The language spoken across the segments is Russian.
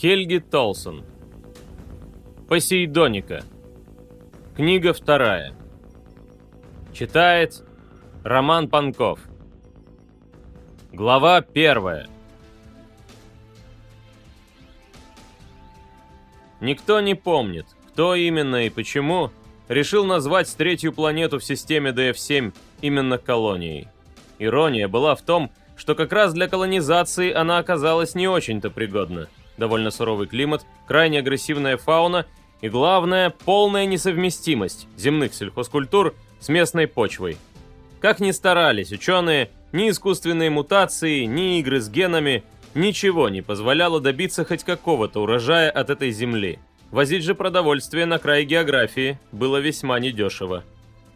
Хельги Толсон. Посейдоника. Книга вторая. Читает Роман Панков. Глава первая. Никто не помнит, кто именно и почему решил назвать третью планету в системе DF-7 именно колонией. Ирония была в том, что как раз для колонизации она оказалась не очень-то пригодна. Довольно суровый климат, крайне агрессивная фауна и, главное, полная несовместимость земных сельхозкультур с местной почвой. Как ни старались ученые, ни искусственные мутации, ни игры с генами, ничего не позволяло добиться хоть какого-то урожая от этой земли. Возить же продовольствие на край географии было весьма недешево.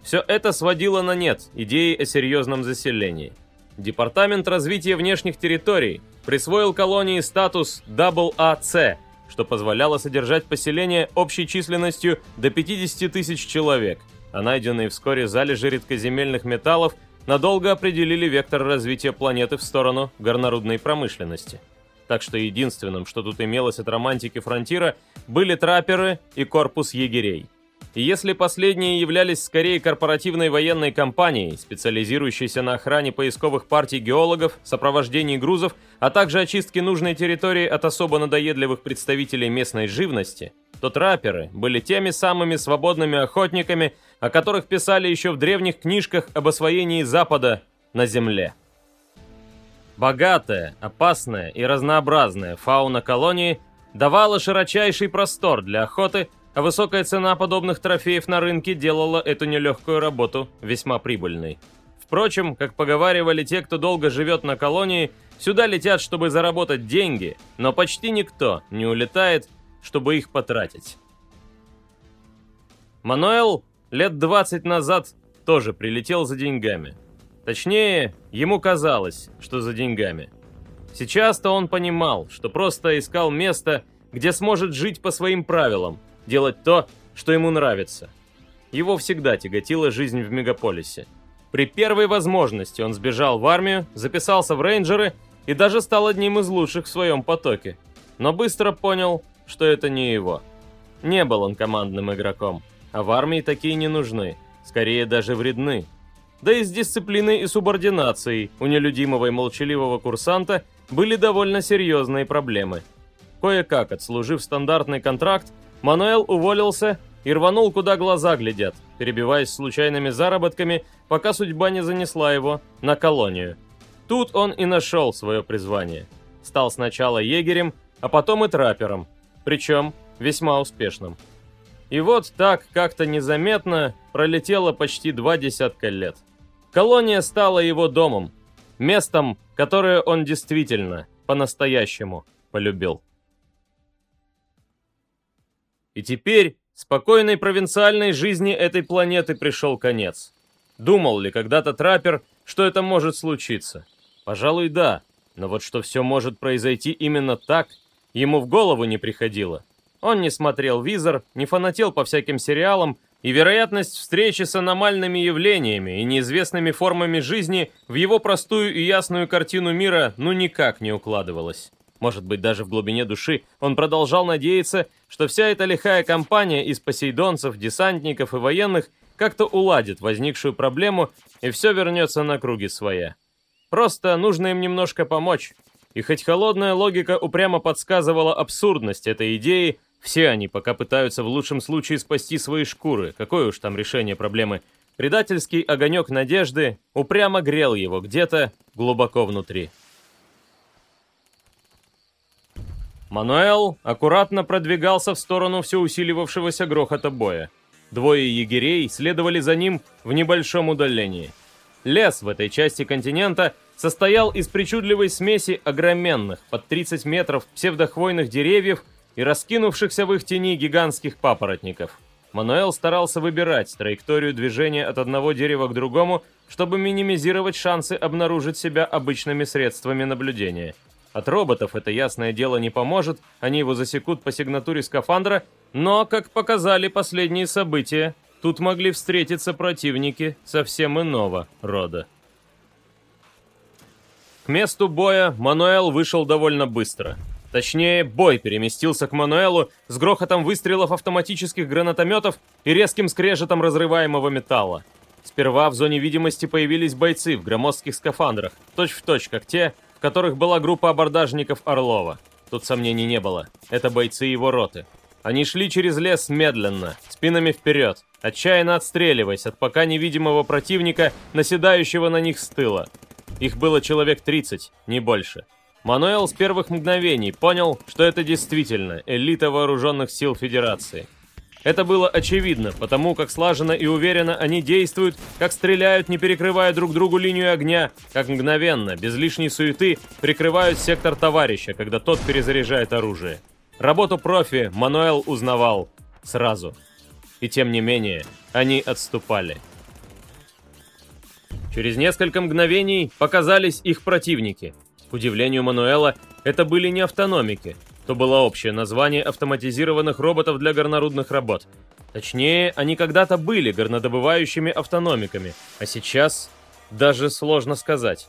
Все это сводило на нет идеи о серьезном заселении. Департамент развития внешних территорий присвоил колонии статус AAC, что позволяло содержать поселение общей численностью до 50 тысяч человек, а найденные вскоре залежи редкоземельных металлов надолго определили вектор развития планеты в сторону горнорудной промышленности. Так что единственным, что тут имелось от романтики фронтира, были трапперы и корпус егерей – и если последние являлись скорее корпоративной военной компанией, специализирующейся на охране поисковых партий геологов, сопровождении грузов, а также очистке нужной территории от особо надоедливых представителей местной живности, то трапперы были теми самыми свободными охотниками, о которых писали еще в древних книжках об освоении Запада на Земле. Богатая, опасная и разнообразная фауна колонии давала широчайший простор для охоты – а высокая цена подобных трофеев на рынке делала эту нелегкую работу весьма прибыльной. Впрочем, как поговаривали те, кто долго живет на колонии, сюда летят, чтобы заработать деньги, но почти никто не улетает, чтобы их потратить. Мануэл лет 20 назад тоже прилетел за деньгами. Точнее, ему казалось, что за деньгами. Сейчас-то он понимал, что просто искал место, где сможет жить по своим правилам – делать то, что ему нравится. Его всегда тяготила жизнь в мегаполисе. При первой возможности он сбежал в армию, записался в рейнджеры и даже стал одним из лучших в своем потоке. Но быстро понял, что это не его. Не был он командным игроком, а в армии такие не нужны, скорее даже вредны. Да и с дисциплиной и субординацией у нелюдимого и молчаливого курсанта были довольно серьезные проблемы. Кое-как отслужив стандартный контракт, Мануэл уволился и рванул, куда глаза глядят, перебиваясь случайными заработками, пока судьба не занесла его на колонию. Тут он и нашел свое призвание. Стал сначала егерем, а потом и траппером, причем весьма успешным. И вот так, как-то незаметно, пролетело почти два десятка лет. Колония стала его домом, местом, которое он действительно, по-настоящему полюбил. И теперь спокойной провинциальной жизни этой планеты пришел конец. Думал ли когда-то траппер, что это может случиться? Пожалуй, да. Но вот что все может произойти именно так, ему в голову не приходило. Он не смотрел визор, не фанател по всяким сериалам, и вероятность встречи с аномальными явлениями и неизвестными формами жизни в его простую и ясную картину мира ну никак не укладывалась. Может быть, даже в глубине души он продолжал надеяться, что вся эта лихая компания из посейдонцев, десантников и военных как-то уладит возникшую проблему, и все вернется на круги своя. Просто нужно им немножко помочь. И хоть холодная логика упрямо подсказывала абсурдность этой идеи, все они пока пытаются в лучшем случае спасти свои шкуры, какое уж там решение проблемы. Предательский огонек надежды упрямо грел его где-то глубоко внутри. Мануэл аккуратно продвигался в сторону все усиливавшегося грохота боя. Двое егерей следовали за ним в небольшом удалении. Лес в этой части континента состоял из причудливой смеси огроменных, под 30 метров, псевдохвойных деревьев и раскинувшихся в их тени гигантских папоротников. Мануэл старался выбирать траекторию движения от одного дерева к другому, чтобы минимизировать шансы обнаружить себя обычными средствами наблюдения – от роботов это ясное дело не поможет, они его засекут по сигнатуре скафандра, но, как показали последние события, тут могли встретиться противники совсем иного рода. К месту боя Мануэл вышел довольно быстро. Точнее, бой переместился к Мануэлу с грохотом выстрелов автоматических гранатометов и резким скрежетом разрываемого металла. Сперва в зоне видимости появились бойцы в громоздких скафандрах, точь-в-точь, точь, как те, которых была группа абордажников Орлова. Тут сомнений не было. Это бойцы его роты. Они шли через лес медленно, спинами вперед, отчаянно отстреливаясь от пока невидимого противника, наседающего на них с тыла. Их было человек 30, не больше. Мануэл с первых мгновений понял, что это действительно элита вооруженных сил Федерации. Это было очевидно, потому как слаженно и уверенно они действуют, как стреляют, не перекрывая друг другу линию огня, как мгновенно, без лишней суеты, прикрывают сектор товарища, когда тот перезаряжает оружие. Работу профи Мануэл узнавал сразу. И тем не менее, они отступали. Через несколько мгновений показались их противники. К удивлению Мануэла, это были не автономики. То было общее название автоматизированных роботов для горнорудных работ. Точнее, они когда-то были горнодобывающими автономиками, а сейчас даже сложно сказать.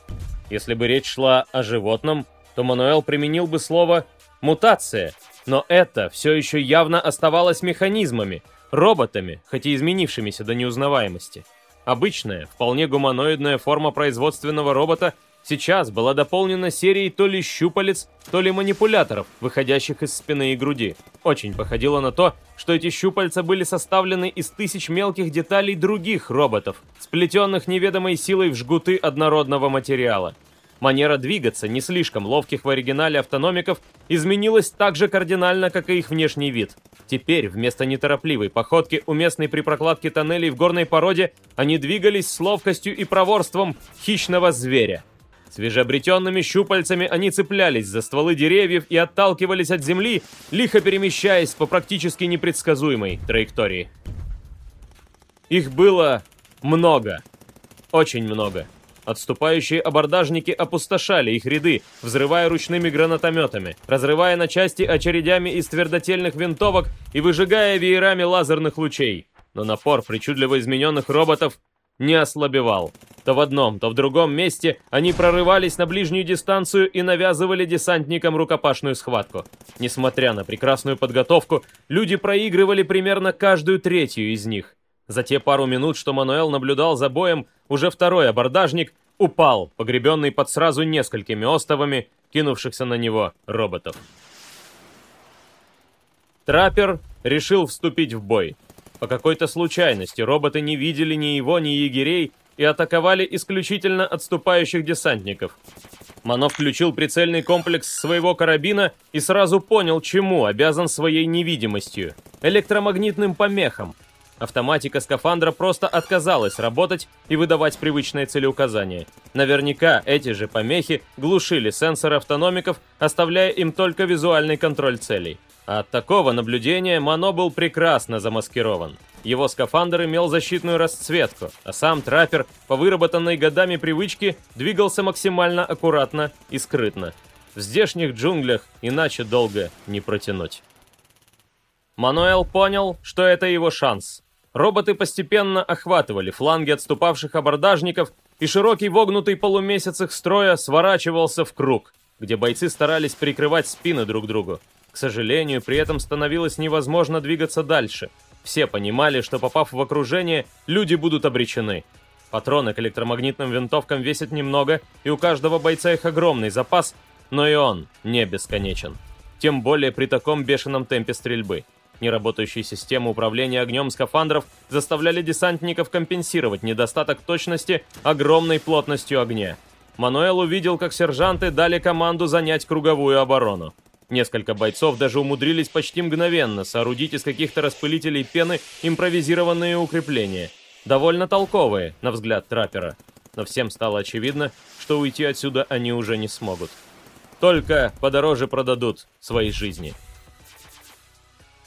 Если бы речь шла о животном, то Мануэл применил бы слово «мутация», но это все еще явно оставалось механизмами, роботами, хоть и изменившимися до неузнаваемости. Обычная, вполне гуманоидная форма производственного робота сейчас была дополнена серией то ли щупалец, то ли манипуляторов, выходящих из спины и груди. Очень походило на то, что эти щупальца были составлены из тысяч мелких деталей других роботов, сплетенных неведомой силой в жгуты однородного материала. Манера двигаться, не слишком ловких в оригинале автономиков, изменилась так же кардинально, как и их внешний вид. Теперь, вместо неторопливой походки, уместной при прокладке тоннелей в горной породе, они двигались с ловкостью и проворством хищного зверя. Свежеобретенными щупальцами они цеплялись за стволы деревьев и отталкивались от земли, лихо перемещаясь по практически непредсказуемой траектории. Их было много. Очень много. Отступающие абордажники опустошали их ряды, взрывая ручными гранатометами, разрывая на части очередями из твердотельных винтовок и выжигая веерами лазерных лучей. Но напор причудливо измененных роботов не ослабевал. То в одном, то в другом месте они прорывались на ближнюю дистанцию и навязывали десантникам рукопашную схватку. Несмотря на прекрасную подготовку, люди проигрывали примерно каждую третью из них. За те пару минут, что Мануэл наблюдал за боем, уже второй абордажник упал, погребенный под сразу несколькими остовами, кинувшихся на него роботов. Траппер решил вступить в бой. По какой-то случайности роботы не видели ни его, ни егерей и атаковали исключительно отступающих десантников. Мано включил прицельный комплекс своего карабина и сразу понял, чему обязан своей невидимостью. Электромагнитным помехам, Автоматика скафандра просто отказалась работать и выдавать привычные целеуказания. Наверняка эти же помехи глушили сенсоры автономиков, оставляя им только визуальный контроль целей. От такого наблюдения Мано был прекрасно замаскирован. Его скафандр имел защитную расцветку, а сам траппер, по выработанной годами привычке, двигался максимально аккуратно и скрытно. В здешних джунглях иначе долго не протянуть. Мануэл понял, что это его шанс. Роботы постепенно охватывали фланги отступавших абордажников, и широкий вогнутый полумесяц их строя сворачивался в круг, где бойцы старались прикрывать спины друг другу. К сожалению, при этом становилось невозможно двигаться дальше. Все понимали, что попав в окружение, люди будут обречены. Патроны к электромагнитным винтовкам весят немного, и у каждого бойца их огромный запас, но и он не бесконечен. Тем более при таком бешеном темпе стрельбы. Неработающие системы управления огнем скафандров заставляли десантников компенсировать недостаток точности огромной плотностью огня. Мануэл увидел, как сержанты дали команду занять круговую оборону. Несколько бойцов даже умудрились почти мгновенно соорудить из каких-то распылителей пены импровизированные укрепления. Довольно толковые, на взгляд траппера. Но всем стало очевидно, что уйти отсюда они уже не смогут. Только подороже продадут свои жизни.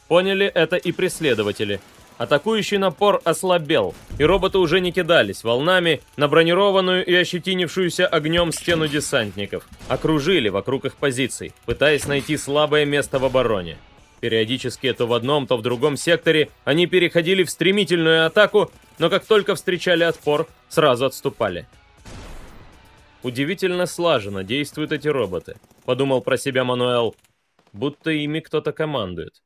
Поняли это и преследователи. Атакующий напор ослабел, и роботы уже не кидались волнами на бронированную и ощетинившуюся огнем стену десантников. Окружили вокруг их позиций, пытаясь найти слабое место в обороне. Периодически то в одном, то в другом секторе они переходили в стремительную атаку, но как только встречали отпор, сразу отступали. Удивительно слаженно действуют эти роботы, подумал про себя Мануэл. будто ими кто-то командует.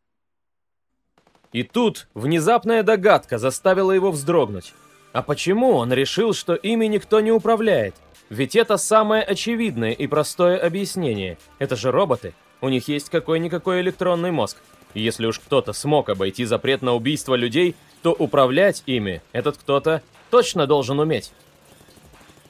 И тут внезапная догадка заставила его вздрогнуть. А почему он решил, что ими никто не управляет? Ведь это самое очевидное и простое объяснение. Это же роботы. У них есть какой-никакой электронный мозг. И если уж кто-то смог обойти запрет на убийство людей, то управлять ими этот кто-то точно должен уметь.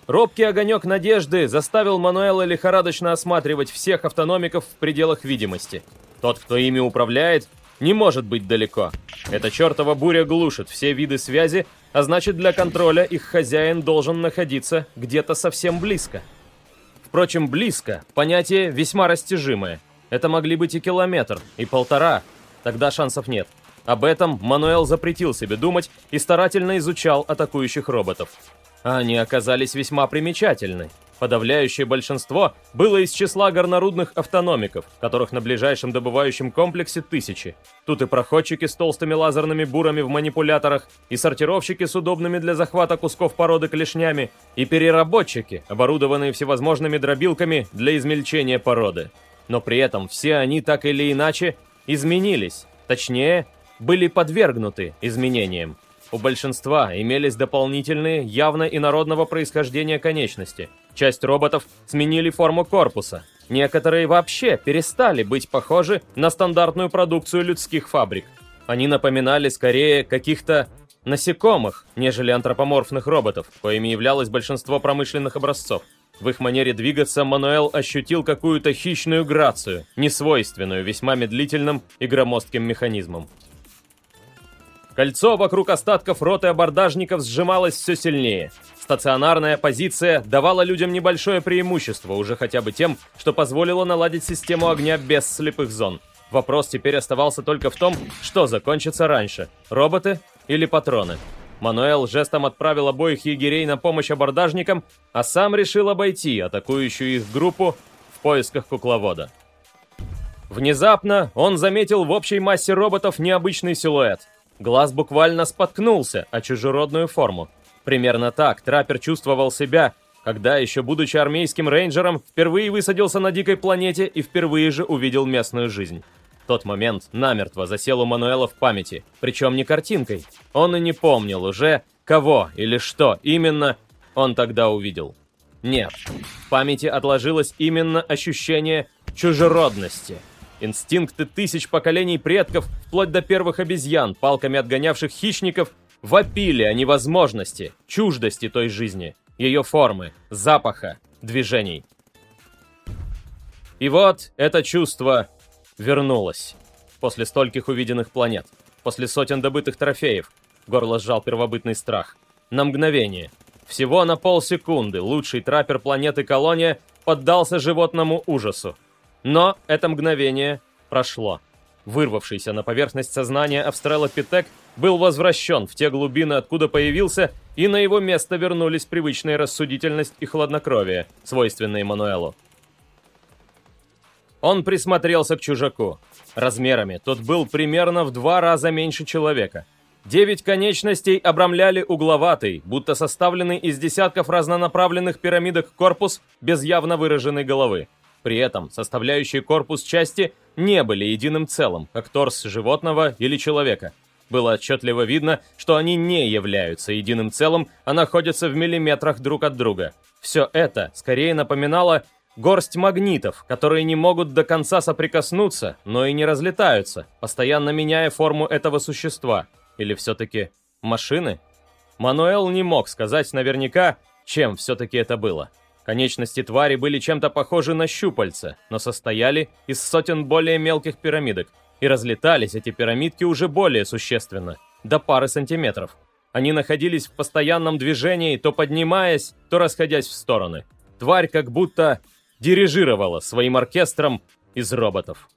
Робкий огонек надежды заставил Мануэла лихорадочно осматривать всех автономиков в пределах видимости. Тот, кто ими управляет, не может быть далеко. Эта чертова буря глушит все виды связи, а значит для контроля их хозяин должен находиться где-то совсем близко. Впрочем, близко – понятие весьма растяжимое. Это могли быть и километр, и полтора. Тогда шансов нет. Об этом Мануэл запретил себе думать и старательно изучал атакующих роботов. А они оказались весьма примечательны. Подавляющее большинство было из числа горнорудных автономиков, которых на ближайшем добывающем комплексе тысячи. Тут и проходчики с толстыми лазерными бурами в манипуляторах, и сортировщики с удобными для захвата кусков породы клешнями, и переработчики, оборудованные всевозможными дробилками для измельчения породы. Но при этом все они так или иначе изменились, точнее, были подвергнуты изменениям. У большинства имелись дополнительные, явно инородного происхождения конечности. Часть роботов сменили форму корпуса. Некоторые вообще перестали быть похожи на стандартную продукцию людских фабрик. Они напоминали скорее каких-то насекомых, нежели антропоморфных роботов, коими являлось большинство промышленных образцов. В их манере двигаться Мануэл ощутил какую-то хищную грацию, несвойственную весьма медлительным и громоздким механизмам. Кольцо вокруг остатков роты абордажников сжималось все сильнее. Стационарная позиция давала людям небольшое преимущество, уже хотя бы тем, что позволило наладить систему огня без слепых зон. Вопрос теперь оставался только в том, что закончится раньше – роботы или патроны. Мануэл жестом отправил обоих егерей на помощь абордажникам, а сам решил обойти атакующую их группу в поисках кукловода. Внезапно он заметил в общей массе роботов необычный силуэт – Глаз буквально споткнулся о чужеродную форму. Примерно так траппер чувствовал себя, когда, еще будучи армейским рейнджером, впервые высадился на дикой планете и впервые же увидел местную жизнь. Тот момент намертво засел у Мануэла в памяти, причем не картинкой. Он и не помнил уже, кого или что именно он тогда увидел. Нет, в памяти отложилось именно ощущение чужеродности – Инстинкты тысяч поколений предков, вплоть до первых обезьян, палками отгонявших хищников, вопили о невозможности, чуждости той жизни, ее формы, запаха, движений. И вот это чувство вернулось. После стольких увиденных планет, после сотен добытых трофеев, горло сжал первобытный страх. На мгновение, всего на полсекунды, лучший траппер планеты Колония поддался животному ужасу. Но это мгновение прошло. Вырвавшийся на поверхность сознания Австралопитек был возвращен в те глубины, откуда появился, и на его место вернулись привычная рассудительность и хладнокровие, свойственные Мануэлу. Он присмотрелся к чужаку. Размерами тот был примерно в два раза меньше человека. Девять конечностей обрамляли угловатый, будто составленный из десятков разнонаправленных пирамидок корпус без явно выраженной головы. При этом составляющие корпус части не были единым целым, как торс животного или человека. Было отчетливо видно, что они не являются единым целым, а находятся в миллиметрах друг от друга. Все это скорее напоминало горсть магнитов, которые не могут до конца соприкоснуться, но и не разлетаются, постоянно меняя форму этого существа. Или все-таки машины? Мануэл не мог сказать наверняка, чем все-таки это было. Конечности твари были чем-то похожи на щупальца, но состояли из сотен более мелких пирамидок, и разлетались эти пирамидки уже более существенно, до пары сантиметров. Они находились в постоянном движении, то поднимаясь, то расходясь в стороны. Тварь как будто дирижировала своим оркестром из роботов.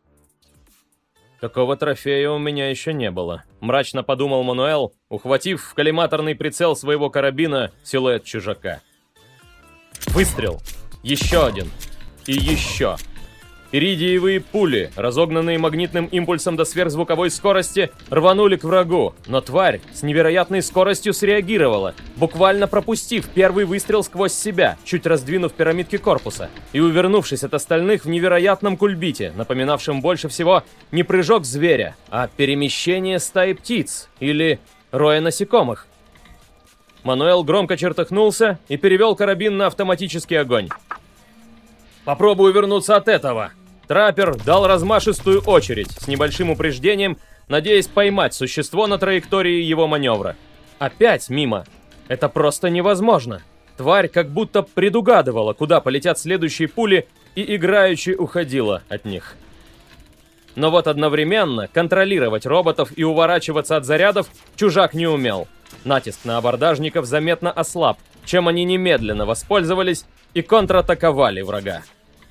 Такого трофея у меня еще не было. Мрачно подумал Мануэл, ухватив в коллиматорный прицел своего карабина силуэт чужака. Выстрел. Еще один. И еще. Иридиевые пули, разогнанные магнитным импульсом до сверхзвуковой скорости, рванули к врагу, но тварь с невероятной скоростью среагировала, буквально пропустив первый выстрел сквозь себя, чуть раздвинув пирамидки корпуса, и увернувшись от остальных в невероятном кульбите, напоминавшем больше всего не прыжок зверя, а перемещение стаи птиц или роя насекомых. Мануэл громко чертыхнулся и перевел карабин на автоматический огонь. «Попробую вернуться от этого!» Траппер дал размашистую очередь с небольшим упреждением, надеясь поймать существо на траектории его маневра. Опять мимо. Это просто невозможно. Тварь как будто предугадывала, куда полетят следующие пули, и играючи уходила от них. Но вот одновременно контролировать роботов и уворачиваться от зарядов чужак не умел. Натиск на абордажников заметно ослаб, чем они немедленно воспользовались и контратаковали врага.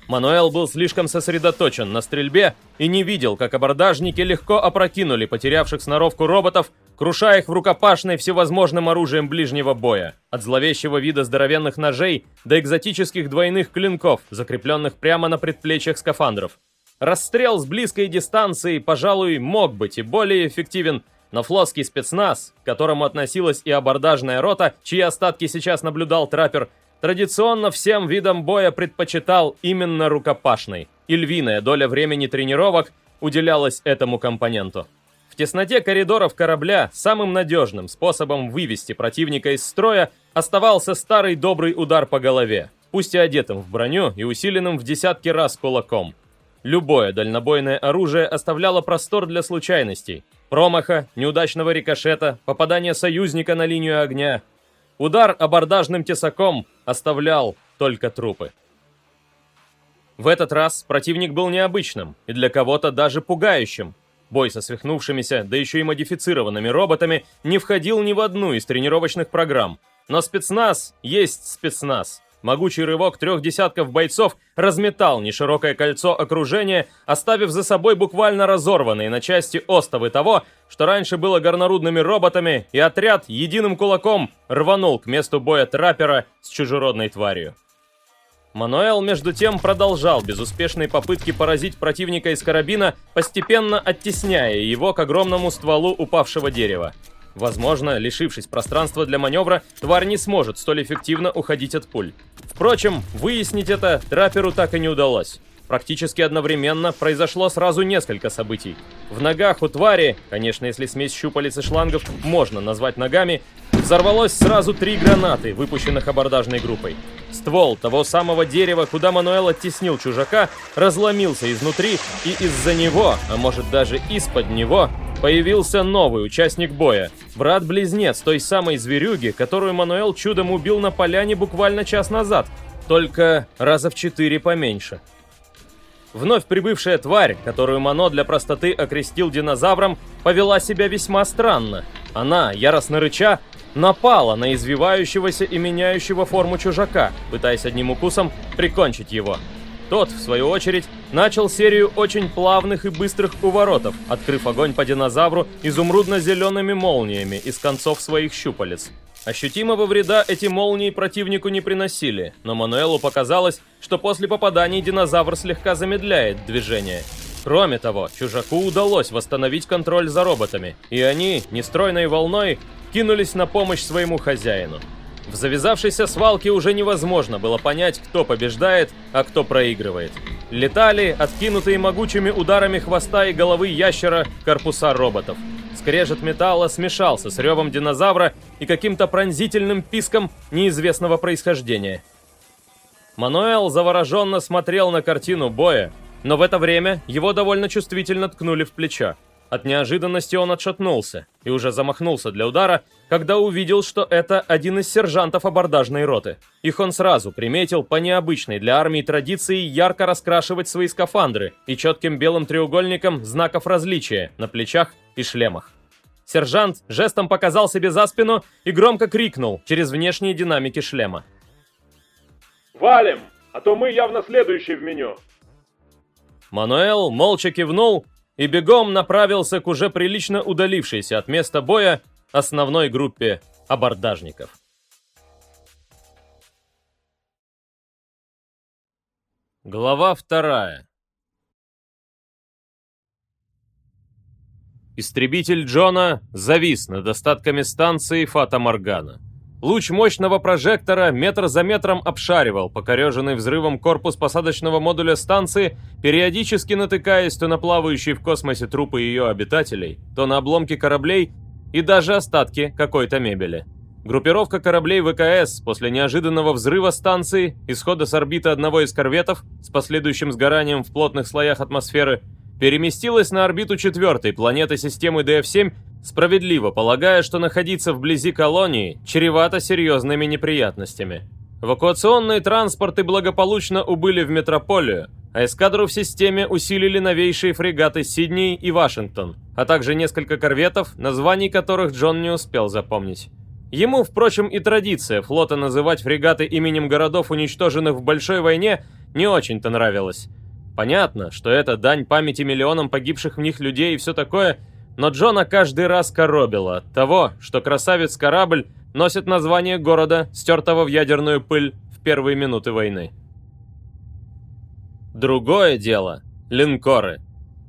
Мануэл был слишком сосредоточен на стрельбе и не видел, как абордажники легко опрокинули потерявших сноровку роботов, крушая их в рукопашной всевозможным оружием ближнего боя, от зловещего вида здоровенных ножей до экзотических двойных клинков, закрепленных прямо на предплечьях скафандров. Расстрел с близкой дистанции, пожалуй, мог быть и более эффективен, но флотский спецназ, к которому относилась и абордажная рота, чьи остатки сейчас наблюдал траппер, традиционно всем видам боя предпочитал именно рукопашный, и львиная доля времени тренировок уделялась этому компоненту. В тесноте коридоров корабля самым надежным способом вывести противника из строя оставался старый добрый удар по голове, пусть и одетым в броню и усиленным в десятки раз кулаком. Любое дальнобойное оружие оставляло простор для случайностей, промаха, неудачного рикошета, попадания союзника на линию огня, Удар абордажным тесаком оставлял только трупы. В этот раз противник был необычным и для кого-то даже пугающим. Бой со свихнувшимися, да еще и модифицированными роботами не входил ни в одну из тренировочных программ. Но спецназ есть спецназ. Могучий рывок трех десятков бойцов разметал неширокое кольцо окружения, оставив за собой буквально разорванные на части остовы того, что раньше было горнорудными роботами, и отряд единым кулаком рванул к месту боя траппера с чужеродной тварью. Мануэл, между тем, продолжал безуспешные попытки поразить противника из карабина, постепенно оттесняя его к огромному стволу упавшего дерева. Возможно, лишившись пространства для маневра, тварь не сможет столь эффективно уходить от пуль. Впрочем, выяснить это трапперу так и не удалось. Практически одновременно произошло сразу несколько событий. В ногах у твари, конечно, если смесь щупалец и шлангов можно назвать ногами, взорвалось сразу три гранаты, выпущенных абордажной группой. Ствол того самого дерева, куда Мануэл оттеснил чужака, разломился изнутри, и из-за него, а может даже из-под него, появился новый участник боя. Брат-близнец той самой зверюги, которую Мануэл чудом убил на поляне буквально час назад, только раза в четыре поменьше. Вновь прибывшая тварь, которую Мано для простоты окрестил динозавром, повела себя весьма странно. Она, яростно рыча, напала на извивающегося и меняющего форму чужака, пытаясь одним укусом прикончить его. Тот, в свою очередь, начал серию очень плавных и быстрых уворотов, открыв огонь по динозавру изумрудно-зелеными молниями из концов своих щупалец. Ощутимого вреда эти молнии противнику не приносили, но Мануэлу показалось, что после попаданий динозавр слегка замедляет движение. Кроме того, чужаку удалось восстановить контроль за роботами, и они, нестройной волной, кинулись на помощь своему хозяину. В завязавшейся свалке уже невозможно было понять, кто побеждает, а кто проигрывает. Летали, откинутые могучими ударами хвоста и головы ящера, корпуса роботов. Скрежет металла смешался с ревом динозавра и каким-то пронзительным писком неизвестного происхождения. Мануэл завороженно смотрел на картину боя, но в это время его довольно чувствительно ткнули в плечо. От неожиданности он отшатнулся и уже замахнулся для удара, когда увидел, что это один из сержантов абордажной роты. Их он сразу приметил по необычной для армии традиции ярко раскрашивать свои скафандры и четким белым треугольником знаков различия на плечах и шлемах. Сержант жестом показал себе за спину и громко крикнул через внешние динамики шлема. «Валим, а то мы явно следующие в меню!» Мануэл молча кивнул и бегом направился к уже прилично удалившейся от места боя основной группе абордажников. Глава вторая. Истребитель Джона завис над остатками станции Фата Моргана. Луч мощного прожектора метр за метром обшаривал покореженный взрывом корпус посадочного модуля станции, периодически натыкаясь то на плавающие в космосе трупы ее обитателей, то на обломки кораблей, и даже остатки какой-то мебели. Группировка кораблей ВКС после неожиданного взрыва станции, исхода с орбиты одного из корветов с последующим сгоранием в плотных слоях атмосферы, переместилась на орбиту четвертой планеты системы DF-7 справедливо полагая, что находиться вблизи колонии чревато серьезными неприятностями. Эвакуационные транспорты благополучно убыли в метрополию, а эскадру в системе усилили новейшие фрегаты Сидней и Вашингтон, а также несколько корветов, названий которых Джон не успел запомнить. Ему, впрочем, и традиция флота называть фрегаты именем городов, уничтоженных в Большой войне, не очень-то нравилась. Понятно, что это дань памяти миллионам погибших в них людей и все такое – но Джона каждый раз коробило от того, что красавец-корабль носит название города, стертого в ядерную пыль в первые минуты войны. Другое дело — линкоры.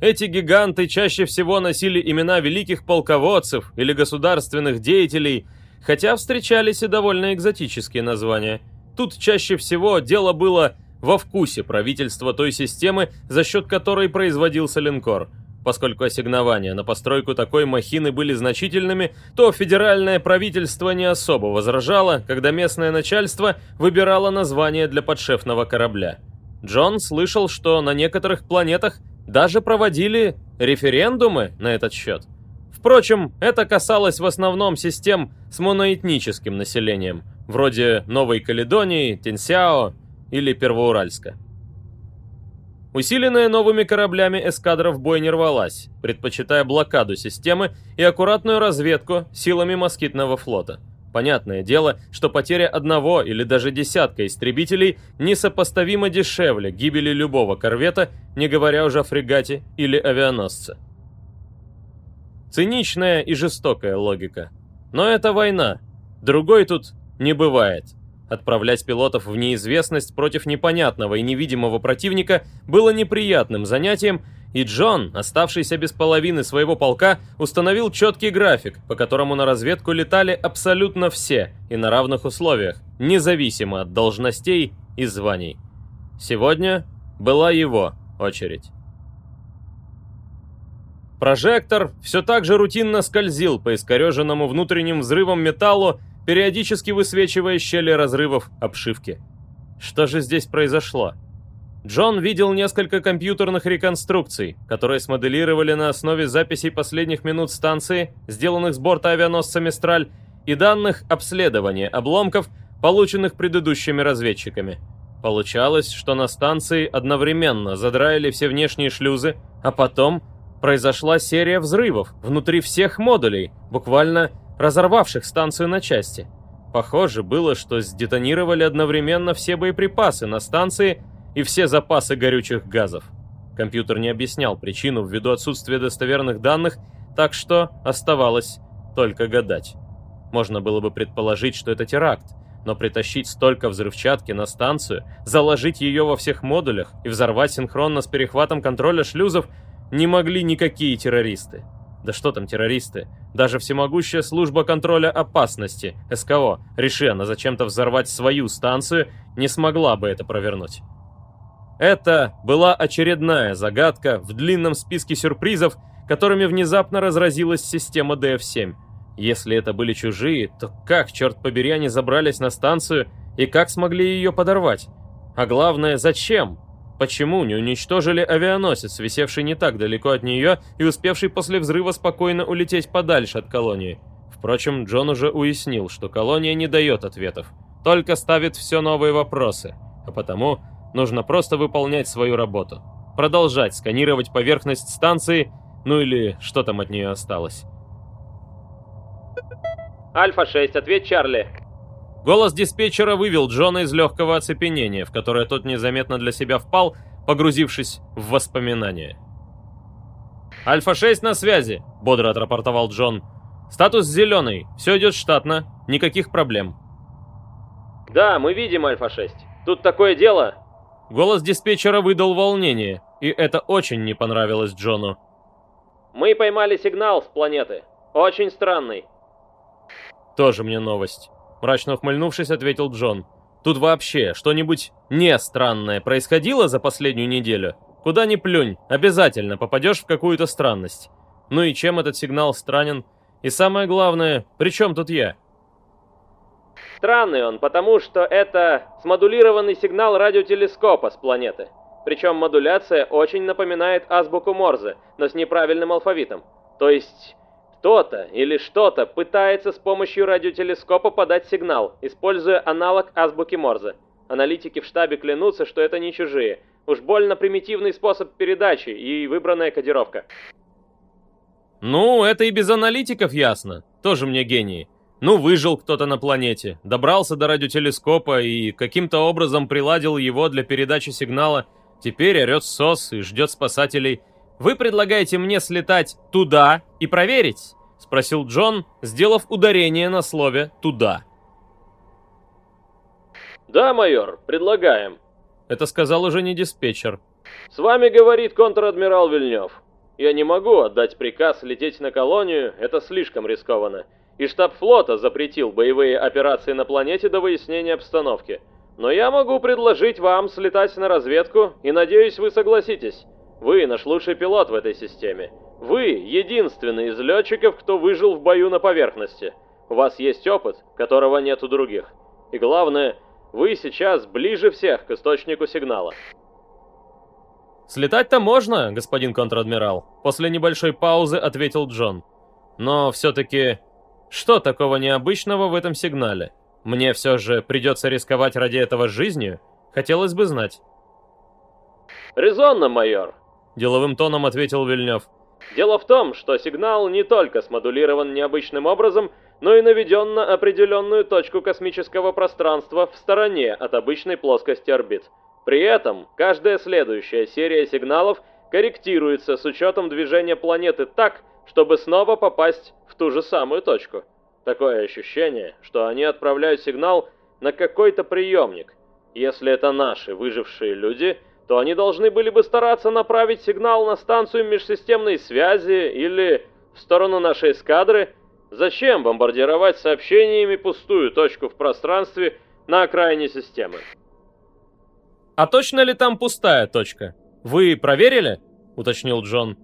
Эти гиганты чаще всего носили имена великих полководцев или государственных деятелей, хотя встречались и довольно экзотические названия. Тут чаще всего дело было во вкусе правительства той системы, за счет которой производился линкор — Поскольку ассигнования на постройку такой махины были значительными, то федеральное правительство не особо возражало, когда местное начальство выбирало название для подшефного корабля. Джон слышал, что на некоторых планетах даже проводили референдумы на этот счет. Впрочем, это касалось в основном систем с моноэтническим населением, вроде Новой Каледонии, Тенсяо или Первоуральска. Усиленная новыми кораблями эскадра в бой не рвалась, предпочитая блокаду системы и аккуратную разведку силами москитного флота. Понятное дело, что потеря одного или даже десятка истребителей несопоставимо дешевле гибели любого корвета, не говоря уже о фрегате или авианосце. Циничная и жестокая логика. Но это война. Другой тут не бывает. Отправлять пилотов в неизвестность против непонятного и невидимого противника было неприятным занятием, и Джон, оставшийся без половины своего полка, установил четкий график, по которому на разведку летали абсолютно все и на равных условиях, независимо от должностей и званий. Сегодня была его очередь. Прожектор все так же рутинно скользил по искореженному внутренним взрывом металлу, периодически высвечивая щели разрывов обшивки. Что же здесь произошло? Джон видел несколько компьютерных реконструкций, которые смоделировали на основе записей последних минут станции, сделанных с борта авианосца «Мистраль», и данных обследования обломков, полученных предыдущими разведчиками. Получалось, что на станции одновременно задраили все внешние шлюзы, а потом произошла серия взрывов внутри всех модулей, буквально разорвавших станцию на части. Похоже было, что сдетонировали одновременно все боеприпасы на станции и все запасы горючих газов. Компьютер не объяснял причину ввиду отсутствия достоверных данных, так что оставалось только гадать. Можно было бы предположить, что это теракт, но притащить столько взрывчатки на станцию, заложить ее во всех модулях и взорвать синхронно с перехватом контроля шлюзов не могли никакие террористы. Да что там террористы? Даже всемогущая служба контроля опасности, СКО, реши она зачем-то взорвать свою станцию, не смогла бы это провернуть. Это была очередная загадка в длинном списке сюрпризов, которыми внезапно разразилась система DF-7. Если это были чужие, то как, черт побери, они забрались на станцию и как смогли ее подорвать? А главное, зачем? Почему не уничтожили авианосец, висевший не так далеко от нее и успевший после взрыва спокойно улететь подальше от колонии? Впрочем, Джон уже уяснил, что колония не дает ответов, только ставит все новые вопросы, а потому нужно просто выполнять свою работу. Продолжать сканировать поверхность станции, ну или что там от нее осталось. «Альфа-6, ответь Чарли!» Голос диспетчера вывел Джона из легкого оцепенения, в которое тот незаметно для себя впал, погрузившись в воспоминания. «Альфа-6 на связи», — бодро отрапортовал Джон. «Статус зеленый, все идет штатно, никаких проблем». «Да, мы видим Альфа-6. Тут такое дело...» Голос диспетчера выдал волнение, и это очень не понравилось Джону. мы поймали сигнал с планеты. Очень странный. Тоже мне новость. Мрачно ухмыльнувшись, ответил Джон. Тут вообще что-нибудь не странное происходило за последнюю неделю? Куда ни плюнь, обязательно попадешь в какую-то странность. Ну и чем этот сигнал странен? И самое главное, при чем тут я? Странный он, потому что это смодулированный сигнал радиотелескопа с планеты. Причем модуляция очень напоминает азбуку Морзе, но с неправильным алфавитом. То есть кто-то или что-то пытается с помощью радиотелескопа подать сигнал, используя аналог азбуки Морзе. Аналитики в штабе клянутся, что это не чужие. Уж больно примитивный способ передачи и выбранная кодировка. Ну, это и без аналитиков ясно. Тоже мне гении. Ну, выжил кто-то на планете, добрался до радиотелескопа и каким-то образом приладил его для передачи сигнала. Теперь орет СОС и ждет спасателей. Вы предлагаете мне слетать туда и проверить? Спросил Джон, сделав ударение на слове «туда». «Да, майор, предлагаем», — это сказал уже не диспетчер. «С вами говорит контр-адмирал Вильнев. Я не могу отдать приказ лететь на колонию, это слишком рискованно. И штаб флота запретил боевые операции на планете до выяснения обстановки. Но я могу предложить вам слетать на разведку, и надеюсь, вы согласитесь. Вы наш лучший пилот в этой системе. Вы единственный из летчиков, кто выжил в бою на поверхности. У вас есть опыт, которого нет у других. И главное, вы сейчас ближе всех к источнику сигнала. «Слетать-то можно, господин контр-адмирал», — после небольшой паузы ответил Джон. «Но все-таки что такого необычного в этом сигнале? Мне все же придется рисковать ради этого жизнью? Хотелось бы знать». «Резонно, майор», — деловым тоном ответил Вильнев. «Дело в том, что сигнал не только смодулирован необычным образом, но и наведен на определенную точку космического пространства в стороне от обычной плоскости орбит. При этом каждая следующая серия сигналов корректируется с учетом движения планеты так, чтобы снова попасть в ту же самую точку. Такое ощущение, что они отправляют сигнал на какой-то приемник. Если это наши выжившие люди, то они должны были бы стараться направить сигнал на станцию межсистемной связи или в сторону нашей эскадры. Зачем бомбардировать сообщениями пустую точку в пространстве на окраине системы? «А точно ли там пустая точка? Вы проверили?» — уточнил Джон.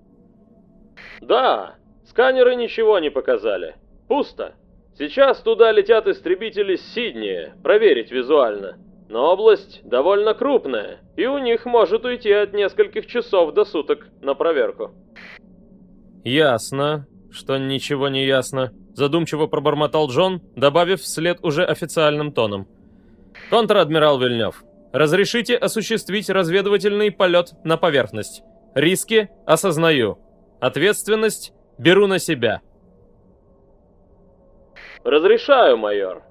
«Да, сканеры ничего не показали. Пусто. Сейчас туда летят истребители с Сиднея, проверить визуально. Но область довольно крупная, и у них может уйти от нескольких часов до суток на проверку». «Ясно, что ничего не ясно», — задумчиво пробормотал Джон, добавив вслед уже официальным тоном. «Контр-адмирал Вильнев, Разрешите осуществить разведывательный полет на поверхность. Риски осознаю. Ответственность беру на себя. Разрешаю, майор.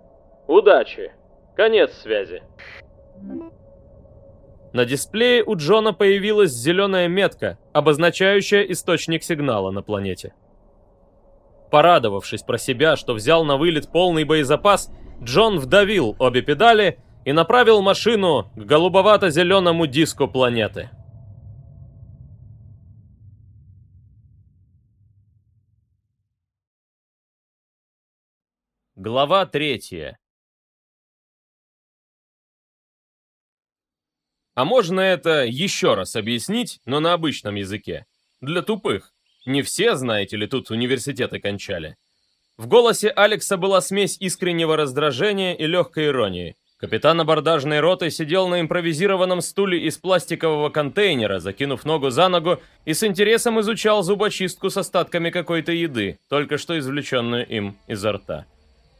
Удачи. Конец связи. На дисплее у Джона появилась зеленая метка, обозначающая источник сигнала на планете. Порадовавшись про себя, что взял на вылет полный боезапас, Джон вдавил обе педали и направил машину к голубовато-зеленому диску планеты. Глава третья. А можно это еще раз объяснить, но на обычном языке? Для тупых. Не все, знаете ли, тут университеты кончали. В голосе Алекса была смесь искреннего раздражения и легкой иронии. Капитан абордажной роты сидел на импровизированном стуле из пластикового контейнера, закинув ногу за ногу, и с интересом изучал зубочистку с остатками какой-то еды, только что извлеченную им изо рта.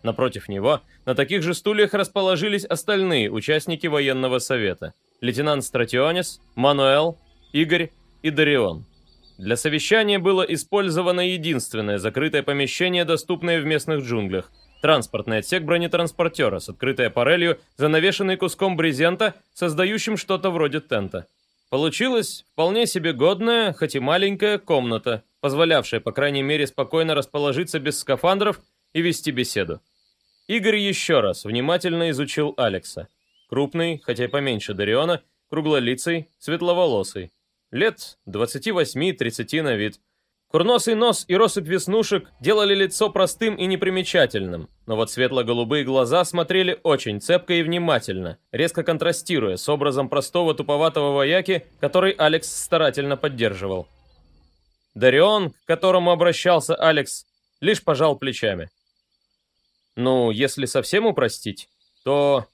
Напротив него, на таких же стульях расположились остальные участники военного совета. Лейтенант Стратионис, Мануэл, Игорь и Дарион. Для совещания было использовано единственное закрытое помещение, доступное в местных джунглях – Транспортный отсек бронетранспортера с открытой аппарелью, занавешенный куском брезента, создающим что-то вроде тента. Получилась вполне себе годная, хоть и маленькая комната, позволявшая, по крайней мере, спокойно расположиться без скафандров и вести беседу. Игорь еще раз внимательно изучил Алекса. Крупный, хотя и поменьше Дариона, круглолицый, светловолосый. Лет 28-30 на вид. Курносый нос и россыпь веснушек делали лицо простым и непримечательным, но вот светло-голубые глаза смотрели очень цепко и внимательно, резко контрастируя с образом простого туповатого вояки, который Алекс старательно поддерживал. Дарион, к которому обращался Алекс, лишь пожал плечами. Ну, если совсем упростить, то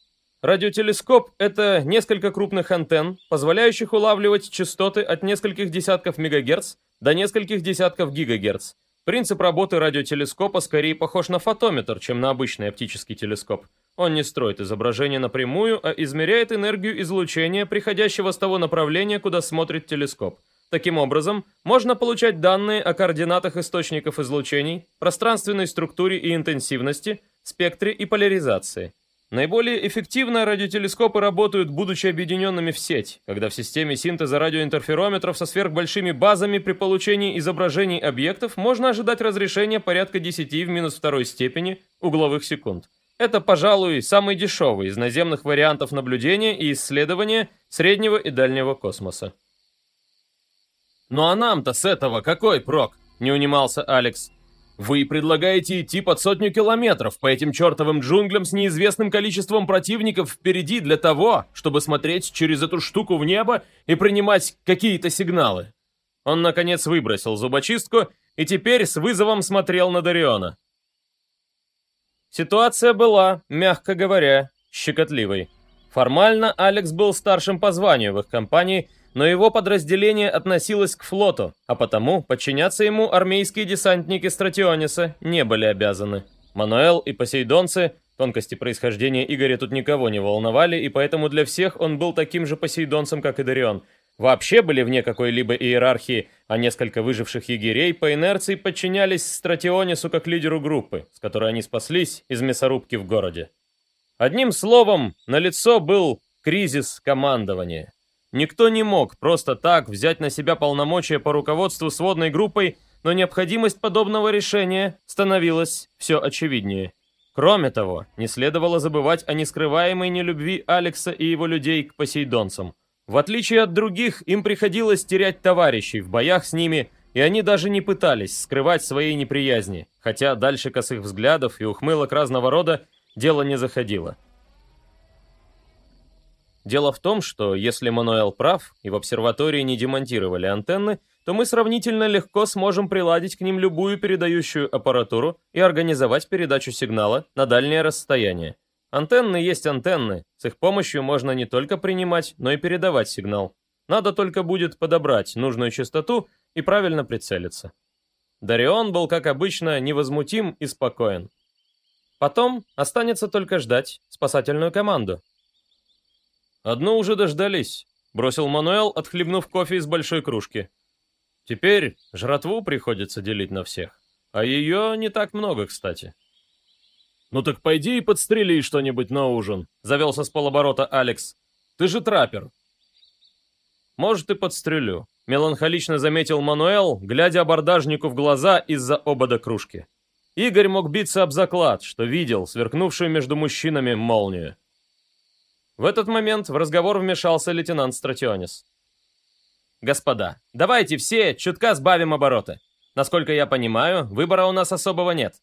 радиотелескоп — это несколько крупных антенн, позволяющих улавливать частоты от нескольких десятков мегагерц до нескольких десятков гигагерц. Принцип работы радиотелескопа скорее похож на фотометр, чем на обычный оптический телескоп. Он не строит изображение напрямую, а измеряет энергию излучения, приходящего с того направления, куда смотрит телескоп. Таким образом, можно получать данные о координатах источников излучений, пространственной структуре и интенсивности, спектре и поляризации. Наиболее эффективно радиотелескопы работают, будучи объединенными в сеть, когда в системе синтеза радиоинтерферометров со сверхбольшими базами при получении изображений объектов можно ожидать разрешения порядка 10 в минус второй степени угловых секунд. Это, пожалуй, самый дешевый из наземных вариантов наблюдения и исследования среднего и дальнего космоса. «Ну а нам-то с этого какой прок?» — не унимался Алекс. Вы предлагаете идти под сотню километров по этим чертовым джунглям с неизвестным количеством противников впереди для того, чтобы смотреть через эту штуку в небо и принимать какие-то сигналы. Он, наконец, выбросил зубочистку и теперь с вызовом смотрел на Дариона. Ситуация была, мягко говоря, щекотливой. Формально Алекс был старшим по званию в их компании но его подразделение относилось к флоту, а потому подчиняться ему армейские десантники Стратиониса не были обязаны. Мануэл и посейдонцы, тонкости происхождения Игоря тут никого не волновали, и поэтому для всех он был таким же посейдонцем, как и Дарион. Вообще были вне какой-либо иерархии, а несколько выживших егерей по инерции подчинялись Стратионису как лидеру группы, с которой они спаслись из мясорубки в городе. Одним словом, на лицо был кризис командования. Никто не мог просто так взять на себя полномочия по руководству сводной группой, но необходимость подобного решения становилась все очевиднее. Кроме того, не следовало забывать о нескрываемой нелюбви Алекса и его людей к посейдонцам. В отличие от других, им приходилось терять товарищей в боях с ними, и они даже не пытались скрывать своей неприязни, хотя дальше косых взглядов и ухмылок разного рода дело не заходило. Дело в том, что если Мануэл прав, и в обсерватории не демонтировали антенны, то мы сравнительно легко сможем приладить к ним любую передающую аппаратуру и организовать передачу сигнала на дальнее расстояние. Антенны есть антенны, с их помощью можно не только принимать, но и передавать сигнал. Надо только будет подобрать нужную частоту и правильно прицелиться. Дарион был, как обычно, невозмутим и спокоен. Потом останется только ждать спасательную команду. «Одну уже дождались», — бросил Мануэл, отхлебнув кофе из большой кружки. «Теперь жратву приходится делить на всех. А ее не так много, кстати». «Ну так пойди и подстрели что-нибудь на ужин», — завелся с полоборота Алекс. «Ты же траппер». «Может, и подстрелю», — меланхолично заметил Мануэл, глядя абордажнику в глаза из-за обода кружки. Игорь мог биться об заклад, что видел сверкнувшую между мужчинами молнию. В этот момент в разговор вмешался лейтенант Стратионис. «Господа, давайте все чутка сбавим обороты. Насколько я понимаю, выбора у нас особого нет.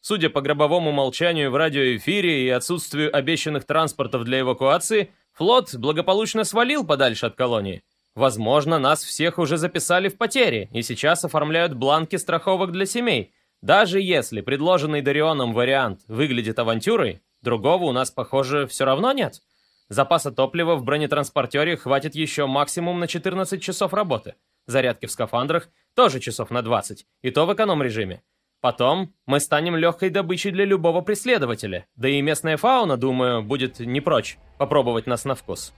Судя по гробовому молчанию в радиоэфире и отсутствию обещанных транспортов для эвакуации, флот благополучно свалил подальше от колонии. Возможно, нас всех уже записали в потери и сейчас оформляют бланки страховок для семей. Даже если предложенный Дарионом вариант выглядит авантюрой, другого у нас, похоже, все равно нет. Запаса топлива в бронетранспортере хватит еще максимум на 14 часов работы. Зарядки в скафандрах тоже часов на 20, и то в эконом-режиме. Потом мы станем легкой добычей для любого преследователя, да и местная фауна, думаю, будет не прочь попробовать нас на вкус.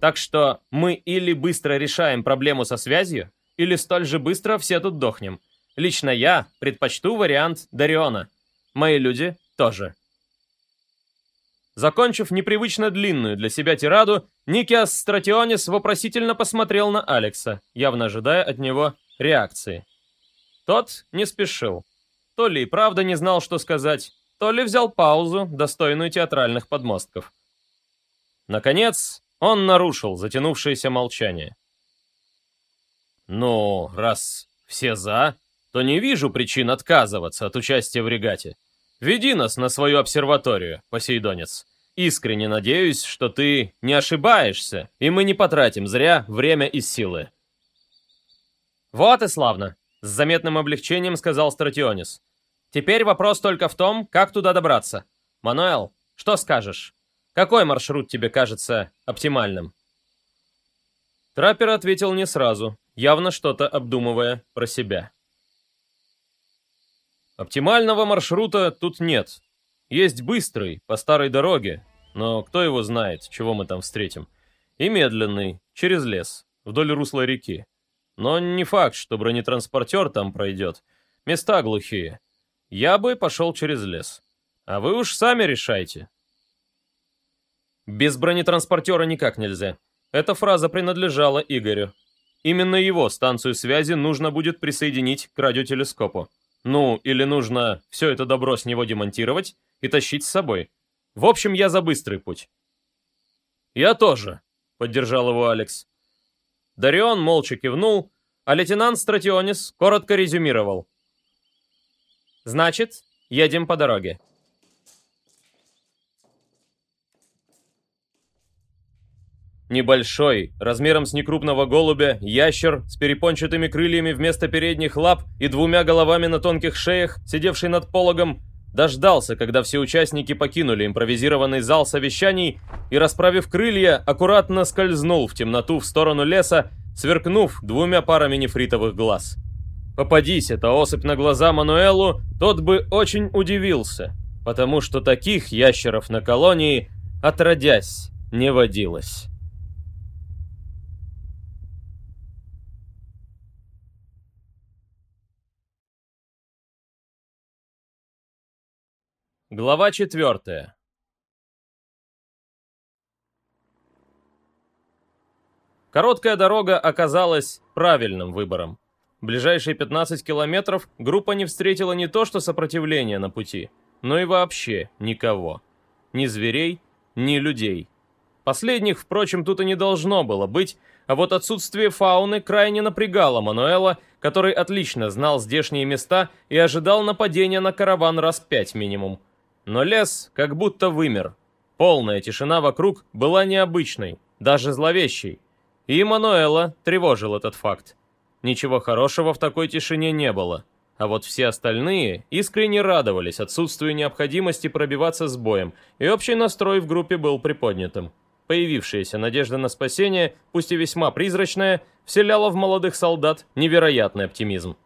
Так что мы или быстро решаем проблему со связью, или столь же быстро все тут дохнем. Лично я предпочту вариант Дариона. Мои люди тоже. Закончив непривычно длинную для себя тираду, Никиас Стратионис вопросительно посмотрел на Алекса, явно ожидая от него реакции. Тот не спешил. То ли и правда не знал, что сказать, то ли взял паузу, достойную театральных подмостков. Наконец, он нарушил затянувшееся молчание. «Ну, раз все за, то не вижу причин отказываться от участия в регате. Веди нас на свою обсерваторию, Посейдонец. Искренне надеюсь, что ты не ошибаешься, и мы не потратим зря время и силы. Вот и славно, с заметным облегчением сказал Стратионис. Теперь вопрос только в том, как туда добраться. Мануэл, что скажешь? Какой маршрут тебе кажется оптимальным? Траппер ответил не сразу, явно что-то обдумывая про себя. Оптимального маршрута тут нет. Есть быстрый, по старой дороге, но кто его знает, чего мы там встретим. И медленный, через лес, вдоль русла реки. Но не факт, что бронетранспортер там пройдет. Места глухие. Я бы пошел через лес. А вы уж сами решайте. Без бронетранспортера никак нельзя. Эта фраза принадлежала Игорю. Именно его станцию связи нужно будет присоединить к радиотелескопу. Ну, или нужно все это добро с него демонтировать и тащить с собой. В общем, я за быстрый путь. «Я тоже», — поддержал его Алекс. Дарион молча кивнул, а лейтенант Стратионис коротко резюмировал. «Значит, едем по дороге». Небольшой, размером с некрупного голубя, ящер с перепончатыми крыльями вместо передних лап и двумя головами на тонких шеях, сидевший над пологом, дождался, когда все участники покинули импровизированный зал совещаний и, расправив крылья, аккуратно скользнул в темноту в сторону леса, сверкнув двумя парами нефритовых глаз. Попадись эта особь на глаза Мануэлу, тот бы очень удивился, потому что таких ящеров на колонии, отродясь, не водилось. Глава четвертая. Короткая дорога оказалась правильным выбором. Ближайшие 15 километров группа не встретила не то что сопротивления на пути, но и вообще никого. Ни зверей, ни людей. Последних, впрочем, тут и не должно было быть, а вот отсутствие фауны крайне напрягало Мануэла, который отлично знал здешние места и ожидал нападения на караван раз пять минимум. Но лес как будто вымер. Полная тишина вокруг была необычной, даже зловещей. И Мануэла тревожил этот факт. Ничего хорошего в такой тишине не было. А вот все остальные искренне радовались отсутствию необходимости пробиваться с боем, и общий настрой в группе был приподнятым. Появившаяся надежда на спасение, пусть и весьма призрачная, вселяла в молодых солдат невероятный оптимизм.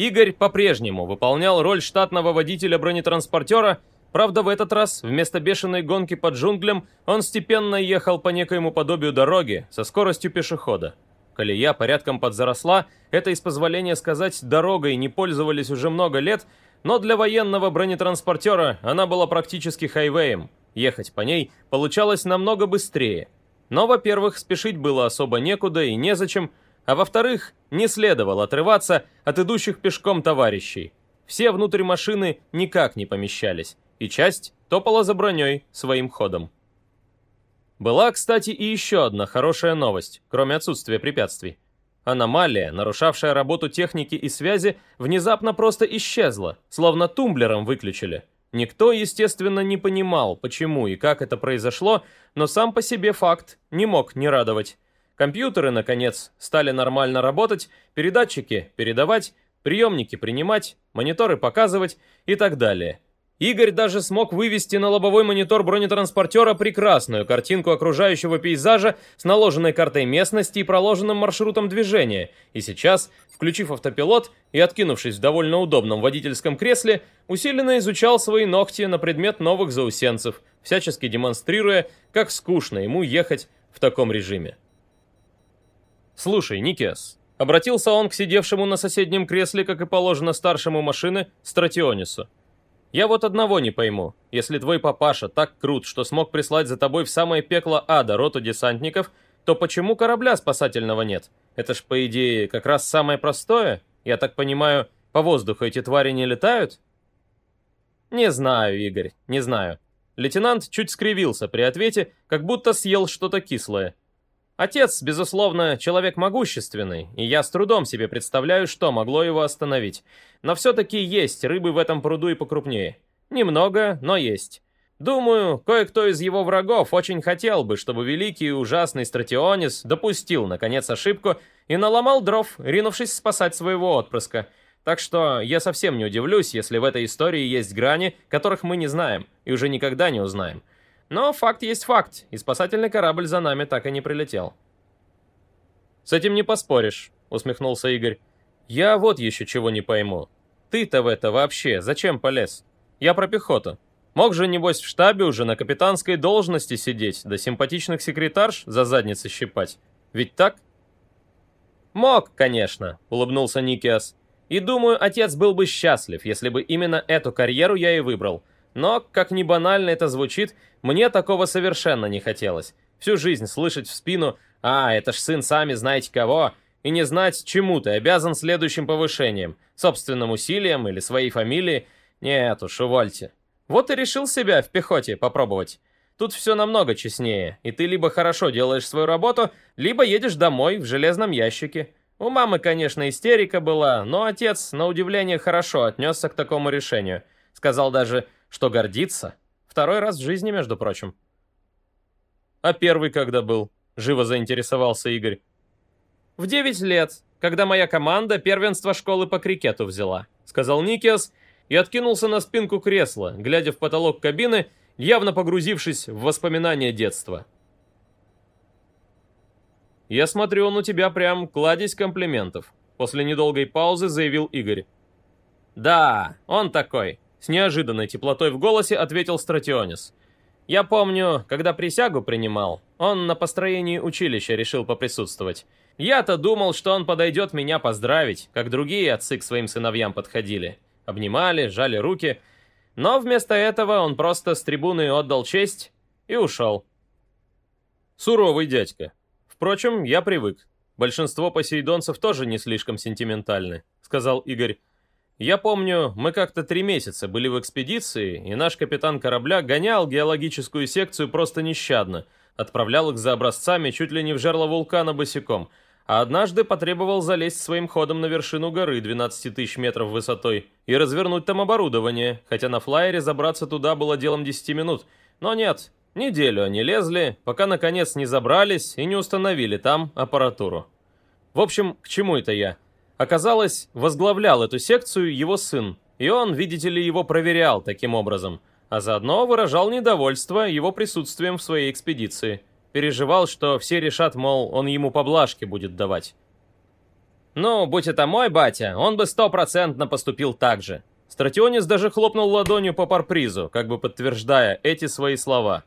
Игорь по-прежнему выполнял роль штатного водителя бронетранспортера, правда в этот раз вместо бешеной гонки под джунглям он степенно ехал по некоему подобию дороги со скоростью пешехода. Колея порядком подзаросла, это из позволения сказать дорогой не пользовались уже много лет, но для военного бронетранспортера она была практически хайвеем. Ехать по ней получалось намного быстрее. Но, во-первых, спешить было особо некуда и незачем, а во-вторых, не следовало отрываться от идущих пешком товарищей. Все внутрь машины никак не помещались, и часть топала за броней своим ходом. Была, кстати, и еще одна хорошая новость, кроме отсутствия препятствий. Аномалия, нарушавшая работу техники и связи, внезапно просто исчезла, словно тумблером выключили. Никто, естественно, не понимал, почему и как это произошло, но сам по себе факт не мог не радовать. Компьютеры, наконец, стали нормально работать, передатчики передавать, приемники принимать, мониторы показывать и так далее. Игорь даже смог вывести на лобовой монитор бронетранспортера прекрасную картинку окружающего пейзажа с наложенной картой местности и проложенным маршрутом движения, и сейчас, включив автопилот и откинувшись в довольно удобном водительском кресле, усиленно изучал свои ногти на предмет новых заусенцев, всячески демонстрируя, как скучно ему ехать в таком режиме. «Слушай, Никиас», — обратился он к сидевшему на соседнем кресле, как и положено старшему машины, Стратионису. «Я вот одного не пойму. Если твой папаша так крут, что смог прислать за тобой в самое пекло ада роту десантников, то почему корабля спасательного нет? Это ж, по идее, как раз самое простое. Я так понимаю, по воздуху эти твари не летают?» «Не знаю, Игорь, не знаю». Лейтенант чуть скривился при ответе, как будто съел что-то кислое. Отец, безусловно, человек могущественный, и я с трудом себе представляю, что могло его остановить. Но все-таки есть рыбы в этом пруду и покрупнее. Немного, но есть. Думаю, кое-кто из его врагов очень хотел бы, чтобы великий и ужасный Стратионис допустил, наконец, ошибку и наломал дров, ринувшись спасать своего отпрыска. Так что я совсем не удивлюсь, если в этой истории есть грани, которых мы не знаем и уже никогда не узнаем. Но факт есть факт, и спасательный корабль за нами так и не прилетел. «С этим не поспоришь», — усмехнулся Игорь. «Я вот еще чего не пойму. Ты-то в это вообще зачем полез? Я про пехоту. Мог же, небось, в штабе уже на капитанской должности сидеть, да симпатичных секретарш за задницы щипать. Ведь так? Мог, конечно, улыбнулся Никиас. И думаю, отец был бы счастлив, если бы именно эту карьеру я и выбрал. Но, как ни банально это звучит, мне такого совершенно не хотелось. Всю жизнь слышать в спину «А, это ж сын сами знаете кого», и не знать, чему ты обязан следующим повышением, собственным усилием или своей фамилии. Нет уж, увольте. Вот и решил себя в пехоте попробовать. Тут все намного честнее, и ты либо хорошо делаешь свою работу, либо едешь домой в железном ящике. У мамы, конечно, истерика была, но отец, на удивление, хорошо отнесся к такому решению. Сказал даже, что гордится. Второй раз в жизни, между прочим. А первый когда был? Живо заинтересовался Игорь. В 9 лет, когда моя команда первенство школы по крикету взяла, сказал Никиас и откинулся на спинку кресла, глядя в потолок кабины, явно погрузившись в воспоминания детства. «Я смотрю, он у тебя прям кладезь комплиментов», — после недолгой паузы заявил Игорь. «Да, он такой», — с неожиданной теплотой в голосе ответил Стратионис. «Я помню, когда присягу принимал, он на построении училища решил поприсутствовать. Я-то думал, что он подойдет меня поздравить, как другие отцы к своим сыновьям подходили обнимали, жали руки, но вместо этого он просто с трибуны отдал честь и ушел. Суровый дядька. Впрочем, я привык. Большинство посейдонцев тоже не слишком сентиментальны, сказал Игорь. Я помню, мы как-то три месяца были в экспедиции, и наш капитан корабля гонял геологическую секцию просто нещадно, отправлял их за образцами чуть ли не в жерло вулкана босиком, а однажды потребовал залезть своим ходом на вершину горы 12 тысяч метров высотой и развернуть там оборудование, хотя на флайере забраться туда было делом 10 минут. Но нет, неделю они лезли, пока наконец не забрались и не установили там аппаратуру. В общем, к чему это я? Оказалось, возглавлял эту секцию его сын, и он, видите ли, его проверял таким образом, а заодно выражал недовольство его присутствием в своей экспедиции – Переживал, что все решат, мол, он ему поблажки будет давать. «Ну, будь это мой батя, он бы стопроцентно поступил так же». Стратионис даже хлопнул ладонью по парпризу, как бы подтверждая эти свои слова.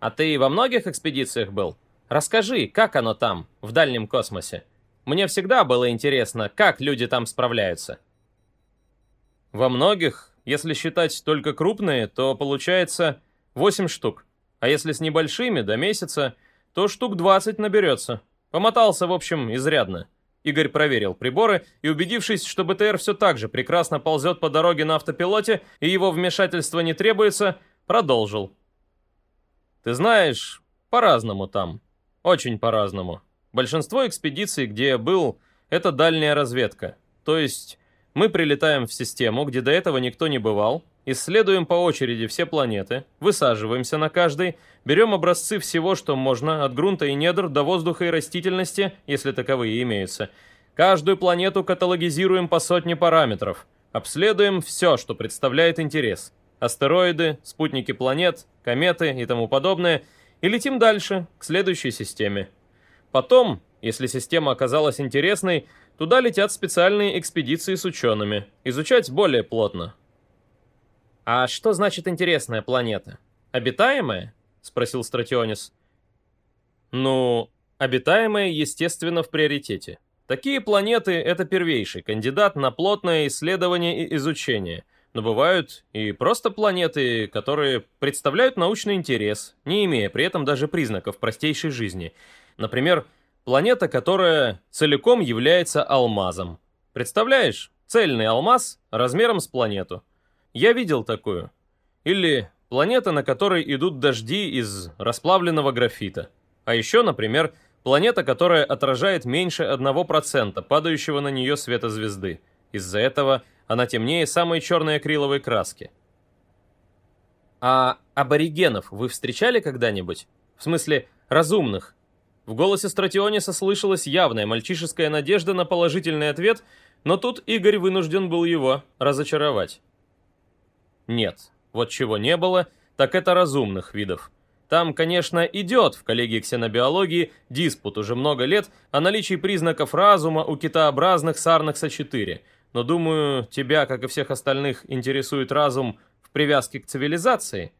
«А ты во многих экспедициях был? Расскажи, как оно там, в дальнем космосе? Мне всегда было интересно, как люди там справляются». «Во многих, если считать только крупные, то получается 8 штук. А если с небольшими, до месяца, то штук 20 наберется. Помотался, в общем, изрядно. Игорь проверил приборы и, убедившись, что БТР все так же прекрасно ползет по дороге на автопилоте и его вмешательство не требуется, продолжил. «Ты знаешь, по-разному там. Очень по-разному. Большинство экспедиций, где я был, это дальняя разведка. То есть мы прилетаем в систему, где до этого никто не бывал, Исследуем по очереди все планеты, высаживаемся на каждой, берем образцы всего, что можно, от грунта и недр до воздуха и растительности, если таковые имеются. Каждую планету каталогизируем по сотне параметров. Обследуем все, что представляет интерес. Астероиды, спутники планет, кометы и тому подобное. И летим дальше, к следующей системе. Потом, если система оказалась интересной, туда летят специальные экспедиции с учеными. Изучать более плотно, «А что значит интересная планета? Обитаемая?» — спросил Стратионис. «Ну, обитаемая, естественно, в приоритете. Такие планеты — это первейший кандидат на плотное исследование и изучение. Но бывают и просто планеты, которые представляют научный интерес, не имея при этом даже признаков простейшей жизни. Например, планета, которая целиком является алмазом. Представляешь, цельный алмаз размером с планету — я видел такую. Или планета, на которой идут дожди из расплавленного графита. А еще, например, Планета, которая отражает меньше 1% падающего на нее света звезды. Из-за этого она темнее самой черной акриловой краски. А аборигенов вы встречали когда-нибудь? В смысле, разумных? В голосе Стратиониса слышалась явная мальчишеская надежда на положительный ответ, но тут Игорь вынужден был его разочаровать. Нет, вот чего не было, так это разумных видов. Там, конечно, идет в коллегии ксенобиологии диспут уже много лет о наличии признаков разума у китообразных Сарнакса-4, но думаю, тебя, как и всех остальных, интересует разум в привязке к цивилизации?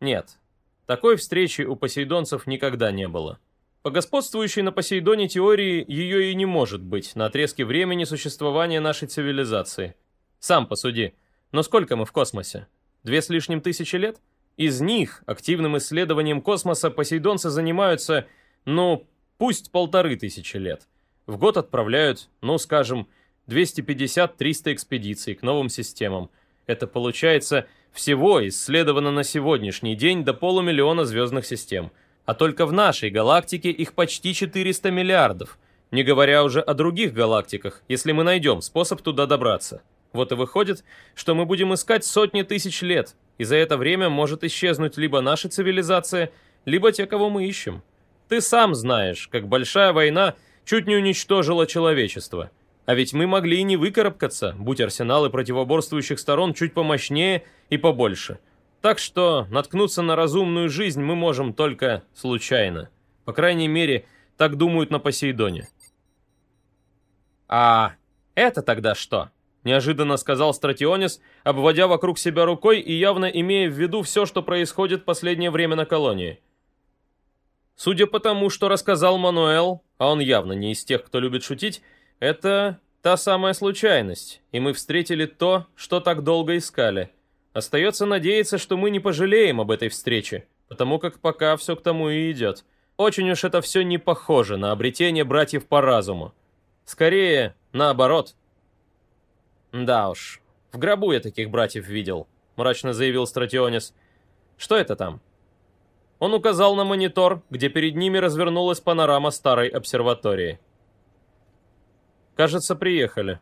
Нет, такой встречи у посейдонцев никогда не было. По господствующей на Посейдоне теории ее и не может быть на отрезке времени существования нашей цивилизации. Сам посуди, но сколько мы в космосе? Две с лишним тысячи лет? Из них активным исследованием космоса посейдонцы занимаются, ну, пусть полторы тысячи лет. В год отправляют, ну, скажем, 250-300 экспедиций к новым системам. Это получается всего исследовано на сегодняшний день до полумиллиона звездных систем. А только в нашей галактике их почти 400 миллиардов. Не говоря уже о других галактиках, если мы найдем способ туда добраться. Вот и выходит, что мы будем искать сотни тысяч лет, и за это время может исчезнуть либо наша цивилизация, либо те, кого мы ищем. Ты сам знаешь, как большая война чуть не уничтожила человечество. А ведь мы могли и не выкарабкаться, будь арсеналы противоборствующих сторон чуть помощнее и побольше. Так что наткнуться на разумную жизнь мы можем только случайно. По крайней мере, так думают на Посейдоне. А это тогда что? неожиданно сказал Стратионис, обводя вокруг себя рукой и явно имея в виду все, что происходит последнее время на колонии. Судя по тому, что рассказал Мануэл, а он явно не из тех, кто любит шутить, это та самая случайность, и мы встретили то, что так долго искали. Остается надеяться, что мы не пожалеем об этой встрече, потому как пока все к тому и идет. Очень уж это все не похоже на обретение братьев по разуму. Скорее, наоборот – «Да уж, в гробу я таких братьев видел», — мрачно заявил Стратионис. «Что это там?» Он указал на монитор, где перед ними развернулась панорама старой обсерватории. «Кажется, приехали».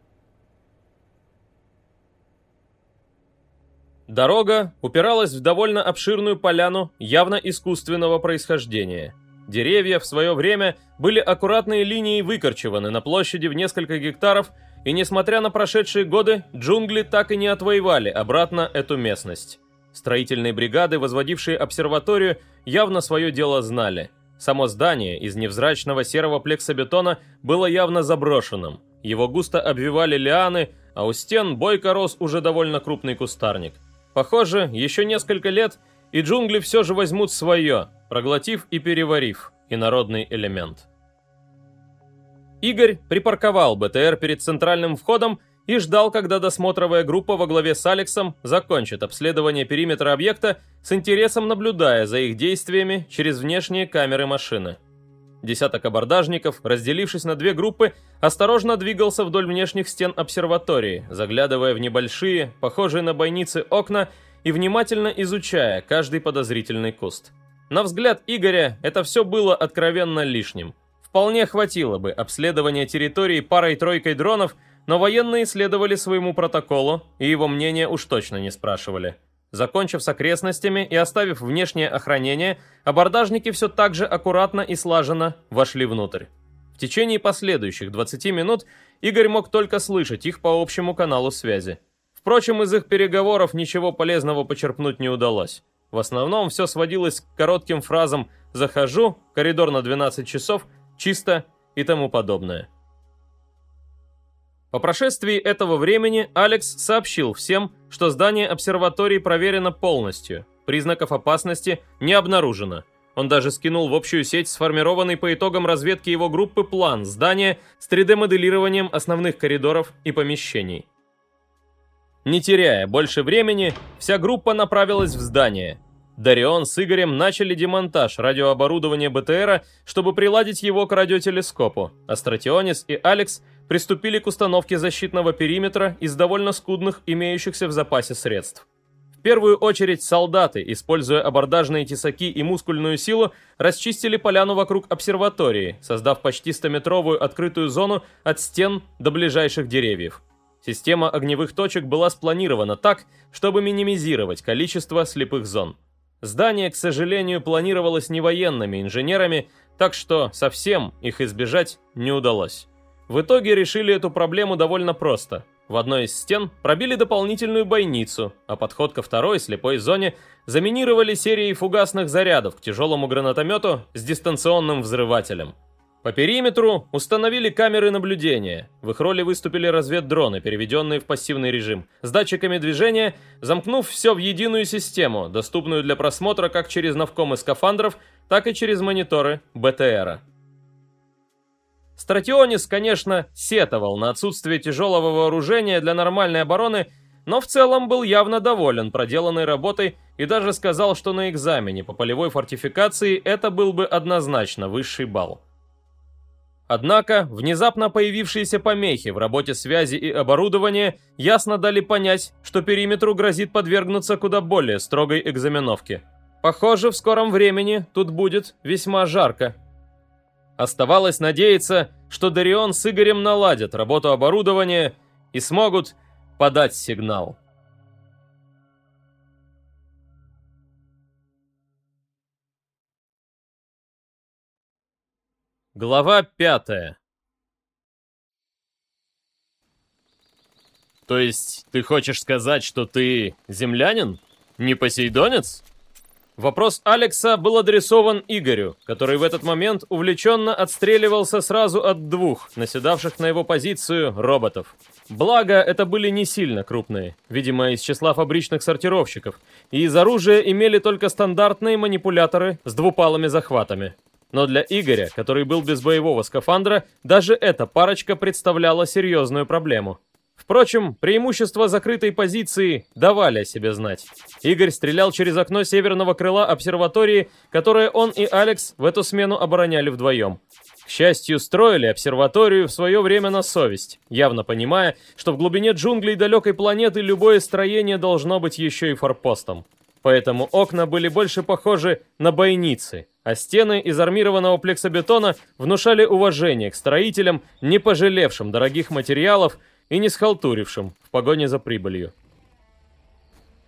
Дорога упиралась в довольно обширную поляну явно искусственного происхождения. Деревья в свое время были аккуратной линией выкорчеваны на площади в несколько гектаров и несмотря на прошедшие годы, джунгли так и не отвоевали обратно эту местность. Строительные бригады, возводившие обсерваторию, явно свое дело знали. Само здание из невзрачного серого плексобетона было явно заброшенным. Его густо обвивали лианы, а у стен бойко рос уже довольно крупный кустарник. Похоже, еще несколько лет, и джунгли все же возьмут свое, проглотив и переварив инородный элемент. Игорь припарковал БТР перед центральным входом и ждал, когда досмотровая группа во главе с Алексом закончит обследование периметра объекта, с интересом наблюдая за их действиями через внешние камеры машины. Десяток абордажников, разделившись на две группы, осторожно двигался вдоль внешних стен обсерватории, заглядывая в небольшие, похожие на бойницы окна и внимательно изучая каждый подозрительный куст. На взгляд Игоря это все было откровенно лишним – Вполне хватило бы обследования территории парой-тройкой дронов, но военные следовали своему протоколу, и его мнение уж точно не спрашивали. Закончив с окрестностями и оставив внешнее охранение, абордажники все так же аккуратно и слаженно вошли внутрь. В течение последующих 20 минут Игорь мог только слышать их по общему каналу связи. Впрочем, из их переговоров ничего полезного почерпнуть не удалось. В основном все сводилось к коротким фразам «захожу», «коридор на 12 часов», чисто и тому подобное. По прошествии этого времени Алекс сообщил всем, что здание обсерватории проверено полностью, признаков опасности не обнаружено. Он даже скинул в общую сеть сформированный по итогам разведки его группы план здания с 3D-моделированием основных коридоров и помещений. Не теряя больше времени, вся группа направилась в здание, Дарион с Игорем начали демонтаж радиооборудования БТРа, чтобы приладить его к радиотелескопу, а Стратионис и Алекс приступили к установке защитного периметра из довольно скудных имеющихся в запасе средств. В первую очередь солдаты, используя абордажные тесаки и мускульную силу, расчистили поляну вокруг обсерватории, создав почти 100-метровую открытую зону от стен до ближайших деревьев. Система огневых точек была спланирована так, чтобы минимизировать количество слепых зон. Здание, к сожалению, планировалось не военными инженерами, так что совсем их избежать не удалось. В итоге решили эту проблему довольно просто. В одной из стен пробили дополнительную бойницу, а подход ко второй слепой зоне заминировали серией фугасных зарядов к тяжелому гранатомету с дистанционным взрывателем. По периметру установили камеры наблюдения. В их роли выступили разведдроны, переведенные в пассивный режим, с датчиками движения, замкнув все в единую систему, доступную для просмотра как через навкомы скафандров, так и через мониторы БТРа. Стратионис, конечно, сетовал на отсутствие тяжелого вооружения для нормальной обороны, но в целом был явно доволен проделанной работой и даже сказал, что на экзамене по полевой фортификации это был бы однозначно высший балл. Однако, внезапно появившиеся помехи в работе связи и оборудования ясно дали понять, что периметру грозит подвергнуться куда более строгой экзаменовке. Похоже, в скором времени тут будет весьма жарко. Оставалось надеяться, что Дарион с Игорем наладят работу оборудования и смогут подать сигнал. Глава пятая То есть, ты хочешь сказать, что ты землянин? Не посейдонец? Вопрос Алекса был адресован Игорю, который в этот момент увлеченно отстреливался сразу от двух, наседавших на его позицию, роботов. Благо, это были не сильно крупные, видимо, из числа фабричных сортировщиков, и из оружия имели только стандартные манипуляторы с двупалыми захватами. Но для Игоря, который был без боевого скафандра, даже эта парочка представляла серьезную проблему. Впрочем, преимущества закрытой позиции давали о себе знать. Игорь стрелял через окно северного крыла обсерватории, которое он и Алекс в эту смену обороняли вдвоем. К счастью, строили обсерваторию в свое время на совесть, явно понимая, что в глубине джунглей далекой планеты любое строение должно быть еще и форпостом. Поэтому окна были больше похожи на бойницы, а стены из армированного плексобетона внушали уважение к строителям, не пожалевшим дорогих материалов и не схалтурившим в погоне за прибылью.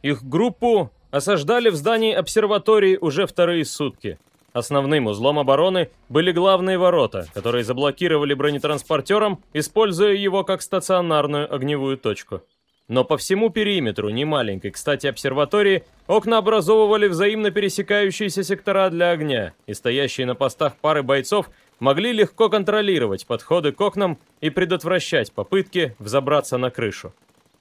Их группу осаждали в здании обсерватории уже вторые сутки. Основным узлом обороны были главные ворота, которые заблокировали бронетранспортером, используя его как стационарную огневую точку. Но по всему периметру немаленькой, кстати, обсерватории окна образовывали взаимно пересекающиеся сектора для огня, и стоящие на постах пары бойцов могли легко контролировать подходы к окнам и предотвращать попытки взобраться на крышу.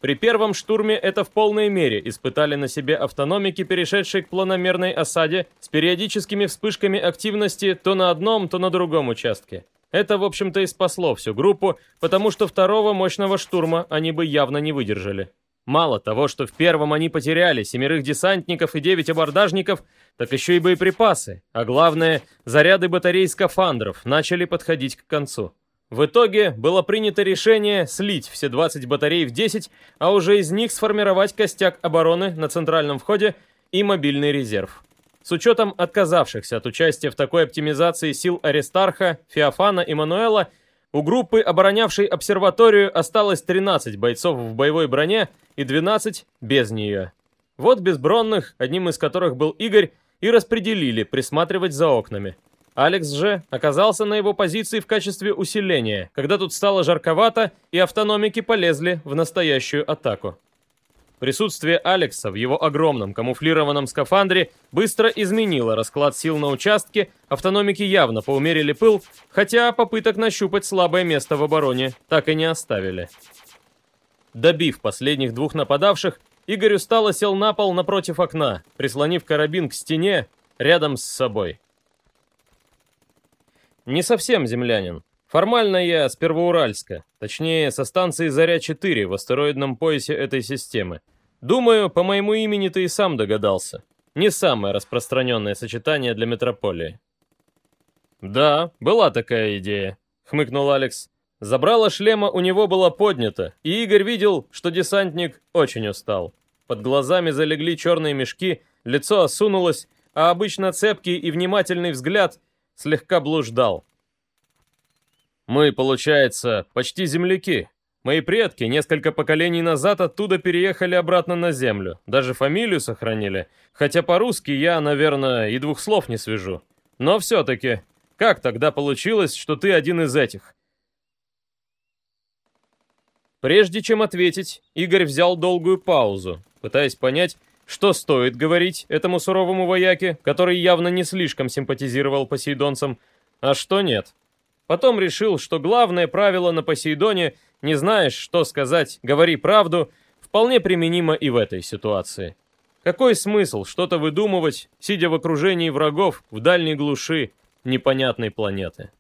При первом штурме это в полной мере испытали на себе автономики, перешедшие к планомерной осаде с периодическими вспышками активности то на одном, то на другом участке. Это, в общем-то, и спасло всю группу, потому что второго мощного штурма они бы явно не выдержали. Мало того, что в первом они потеряли семерых десантников и девять абордажников, так еще и боеприпасы, а главное, заряды батарей скафандров начали подходить к концу. В итоге было принято решение слить все 20 батарей в 10, а уже из них сформировать костяк обороны на центральном входе и мобильный резерв. С учетом отказавшихся от участия в такой оптимизации сил Аристарха, Феофана и Мануэла, у группы, оборонявшей обсерваторию, осталось 13 бойцов в боевой броне и 12 без нее. Вот безбронных, одним из которых был Игорь, и распределили присматривать за окнами. Алекс же оказался на его позиции в качестве усиления, когда тут стало жарковато и автономики полезли в настоящую атаку. Присутствие Алекса в его огромном камуфлированном скафандре быстро изменило расклад сил на участке, автономики явно поумерили пыл, хотя попыток нащупать слабое место в обороне так и не оставили. Добив последних двух нападавших, Игорь устало сел на пол напротив окна, прислонив карабин к стене рядом с собой. Не совсем землянин. Формально я с Первоуральска, точнее, со станции Заря-4 в астероидном поясе этой системы. Думаю, по моему имени ты и сам догадался. Не самое распространенное сочетание для метрополии. Да, была такая идея, хмыкнул Алекс. Забрало шлема у него было поднято, и Игорь видел, что десантник очень устал. Под глазами залегли черные мешки, лицо осунулось, а обычно цепкий и внимательный взгляд слегка блуждал. Мы, получается, почти земляки. Мои предки несколько поколений назад оттуда переехали обратно на землю. Даже фамилию сохранили. Хотя по-русски я, наверное, и двух слов не свяжу. Но все-таки, как тогда получилось, что ты один из этих? Прежде чем ответить, Игорь взял долгую паузу, пытаясь понять, что стоит говорить этому суровому вояке, который явно не слишком симпатизировал посейдонцам, а что нет. Потом решил, что главное правило на Посейдоне «не знаешь, что сказать, говори правду» вполне применимо и в этой ситуации. Какой смысл что-то выдумывать, сидя в окружении врагов в дальней глуши непонятной планеты?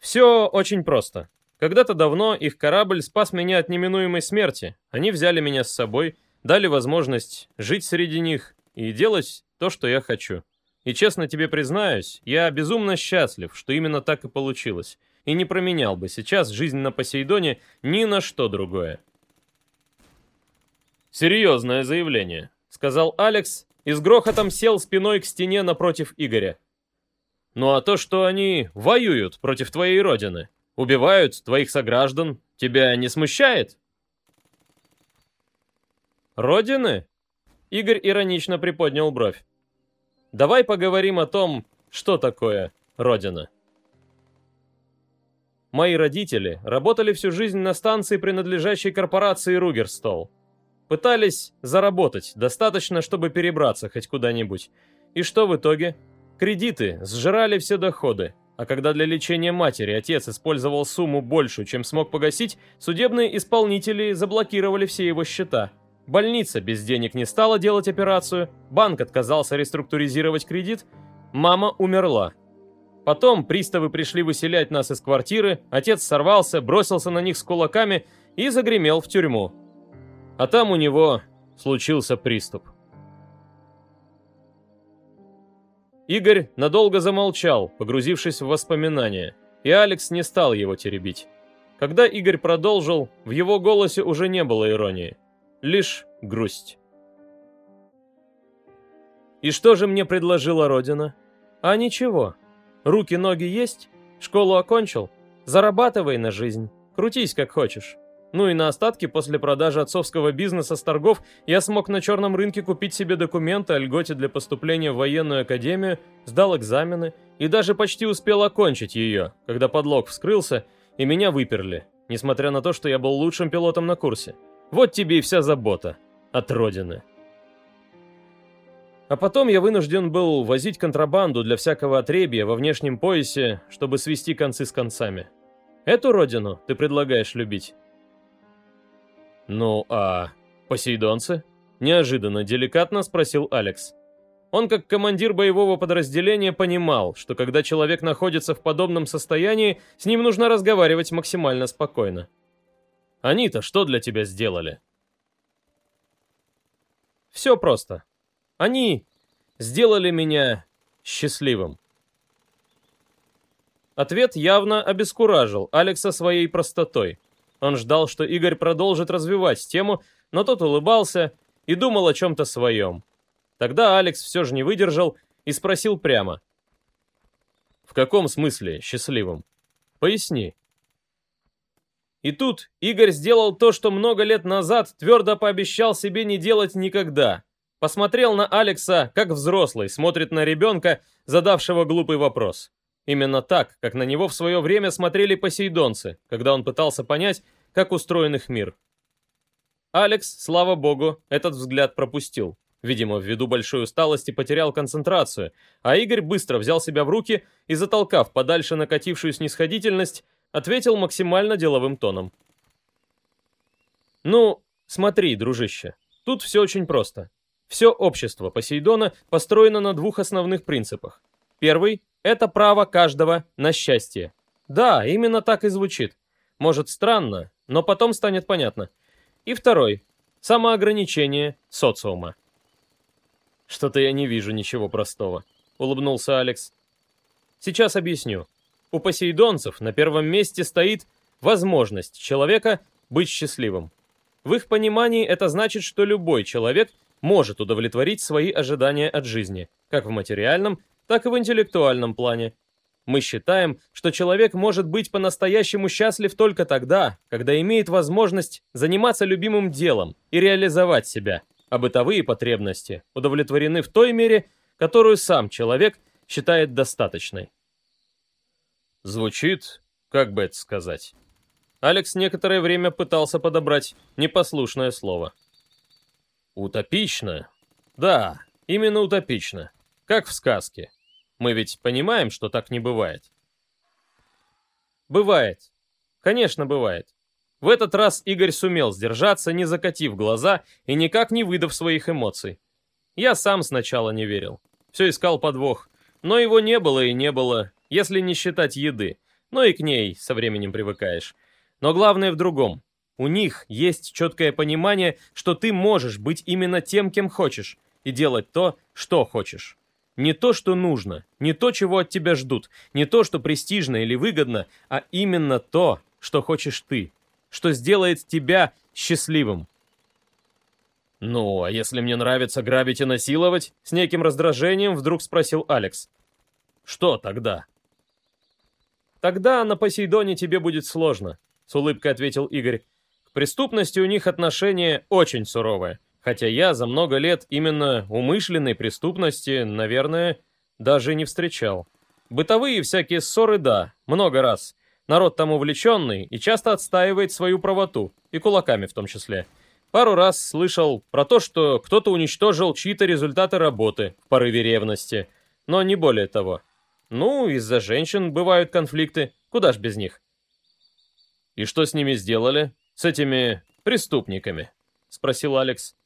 Все очень просто. Когда-то давно их корабль спас меня от неминуемой смерти. Они взяли меня с собой, дали возможность жить среди них и делать то, что я хочу. И честно тебе признаюсь, я безумно счастлив, что именно так и получилось, и не променял бы сейчас жизнь на Посейдоне ни на что другое. «Серьезное заявление», — сказал Алекс и с грохотом сел спиной к стене напротив Игоря. «Ну а то, что они воюют против твоей родины, убивают твоих сограждан, тебя не смущает?» «Родины?» Игорь иронично приподнял бровь. Давай поговорим о том, что такое Родина. Мои родители работали всю жизнь на станции, принадлежащей корпорации Ругерстол. Пытались заработать достаточно, чтобы перебраться хоть куда-нибудь. И что в итоге? Кредиты сжирали все доходы, а когда для лечения матери отец использовал сумму большую, чем смог погасить, судебные исполнители заблокировали все его счета – Больница без денег не стала делать операцию, банк отказался реструктуризировать кредит, мама умерла. Потом приставы пришли выселять нас из квартиры, отец сорвался, бросился на них с кулаками и загремел в тюрьму. А там у него случился приступ. Игорь надолго замолчал, погрузившись в воспоминания, и Алекс не стал его теребить. Когда Игорь продолжил, в его голосе уже не было иронии лишь грусть. И что же мне предложила Родина? А ничего. Руки-ноги есть, школу окончил, зарабатывай на жизнь, крутись как хочешь. Ну и на остатки после продажи отцовского бизнеса с торгов я смог на черном рынке купить себе документы о льготе для поступления в военную академию, сдал экзамены и даже почти успел окончить ее, когда подлог вскрылся и меня выперли, несмотря на то, что я был лучшим пилотом на курсе. Вот тебе и вся забота от родины. А потом я вынужден был возить контрабанду для всякого отребья во внешнем поясе, чтобы свести концы с концами. Эту родину ты предлагаешь любить? Ну, а посейдонцы? Неожиданно деликатно спросил Алекс. Он, как командир боевого подразделения, понимал, что когда человек находится в подобном состоянии, с ним нужно разговаривать максимально спокойно. Они-то что для тебя сделали? Все просто. Они сделали меня счастливым. Ответ явно обескуражил Алекса своей простотой. Он ждал, что Игорь продолжит развивать тему, но тот улыбался и думал о чем-то своем. Тогда Алекс все же не выдержал и спросил прямо. «В каком смысле счастливым? Поясни». И тут Игорь сделал то, что много лет назад твердо пообещал себе не делать никогда. Посмотрел на Алекса, как взрослый смотрит на ребенка, задавшего глупый вопрос. Именно так, как на него в свое время смотрели посейдонцы, когда он пытался понять, как устроен их мир. Алекс, слава богу, этот взгляд пропустил. Видимо, ввиду большой усталости потерял концентрацию, а Игорь быстро взял себя в руки и, затолкав подальше накатившую снисходительность, ответил максимально деловым тоном. «Ну, смотри, дружище, тут все очень просто. Все общество Посейдона построено на двух основных принципах. Первый – это право каждого на счастье. Да, именно так и звучит. Может, странно, но потом станет понятно. И второй – самоограничение социума. «Что-то я не вижу ничего простого», — улыбнулся Алекс. «Сейчас объясню. У посейдонцев на первом месте стоит возможность человека быть счастливым. В их понимании это значит, что любой человек может удовлетворить свои ожидания от жизни, как в материальном, так и в интеллектуальном плане. Мы считаем, что человек может быть по-настоящему счастлив только тогда, когда имеет возможность заниматься любимым делом и реализовать себя, а бытовые потребности удовлетворены в той мере, которую сам человек считает достаточной. Звучит, как бы это сказать. Алекс некоторое время пытался подобрать непослушное слово. Утопично? Да, именно утопично. Как в сказке. Мы ведь понимаем, что так не бывает. Бывает. Конечно, бывает. В этот раз Игорь сумел сдержаться, не закатив глаза и никак не выдав своих эмоций. Я сам сначала не верил. Все искал подвох. Но его не было и не было, если не считать еды. Но и к ней со временем привыкаешь. Но главное в другом. У них есть четкое понимание, что ты можешь быть именно тем, кем хочешь, и делать то, что хочешь. Не то, что нужно, не то, чего от тебя ждут, не то, что престижно или выгодно, а именно то, что хочешь ты, что сделает тебя счастливым. «Ну, а если мне нравится грабить и насиловать?» С неким раздражением вдруг спросил Алекс. «Что тогда?» «Тогда на Посейдоне тебе будет сложно», — с улыбкой ответил Игорь. «К преступности у них отношение очень суровое, хотя я за много лет именно умышленной преступности, наверное, даже не встречал. Бытовые всякие ссоры, да, много раз. Народ там увлеченный и часто отстаивает свою правоту, и кулаками в том числе». Пару раз слышал про то, что кто-то уничтожил чьи-то результаты работы в порыве ревности, но не более того. Ну, из-за женщин бывают конфликты, куда ж без них. «И что с ними сделали? С этими преступниками?» — спросил Алекс.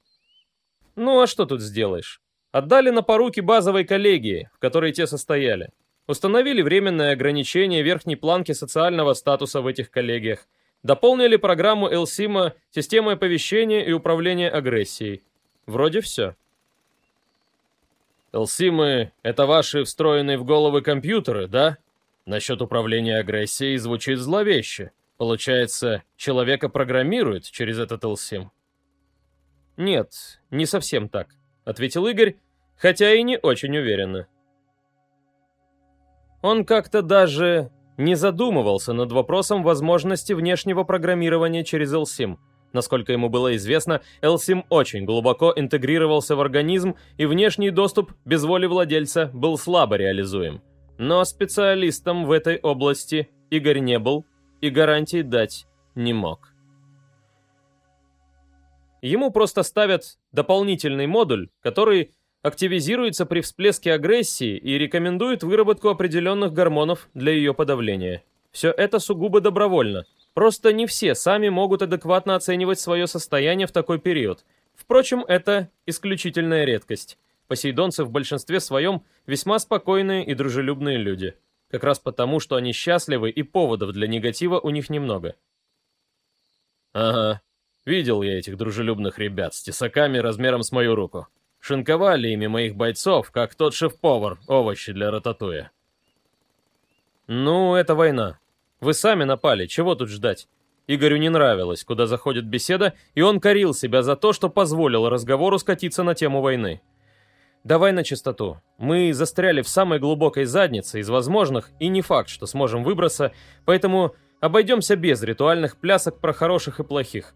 «Ну, а что тут сделаешь? Отдали на поруки базовой коллегии, в которой те состояли. Установили временное ограничение верхней планки социального статуса в этих коллегиях. Дополнили программу Элсима системой оповещения и управления агрессией. Вроде все. Элсимы — это ваши встроенные в головы компьютеры, да? Насчет управления агрессией звучит зловеще. Получается, человека программируют через этот Элсим? Нет, не совсем так, ответил Игорь, хотя и не очень уверенно. Он как-то даже не задумывался над вопросом возможности внешнего программирования через LSIM. Насколько ему было известно, LSIM очень глубоко интегрировался в организм, и внешний доступ без воли владельца был слабо реализуем. Но специалистом в этой области Игорь не был и гарантий дать не мог. Ему просто ставят дополнительный модуль, который активизируется при всплеске агрессии и рекомендует выработку определенных гормонов для ее подавления. Все это сугубо добровольно. Просто не все сами могут адекватно оценивать свое состояние в такой период. Впрочем, это исключительная редкость. Посейдонцы в большинстве своем весьма спокойные и дружелюбные люди. Как раз потому, что они счастливы и поводов для негатива у них немного. Ага, видел я этих дружелюбных ребят с тесаками размером с мою руку. Шинковали ими моих бойцов, как тот шеф-повар, овощи для рататуя. Ну, это война. Вы сами напали, чего тут ждать? Игорю не нравилось, куда заходит беседа, и он корил себя за то, что позволил разговору скатиться на тему войны. Давай на чистоту. Мы застряли в самой глубокой заднице из возможных, и не факт, что сможем выбраться, поэтому обойдемся без ритуальных плясок про хороших и плохих.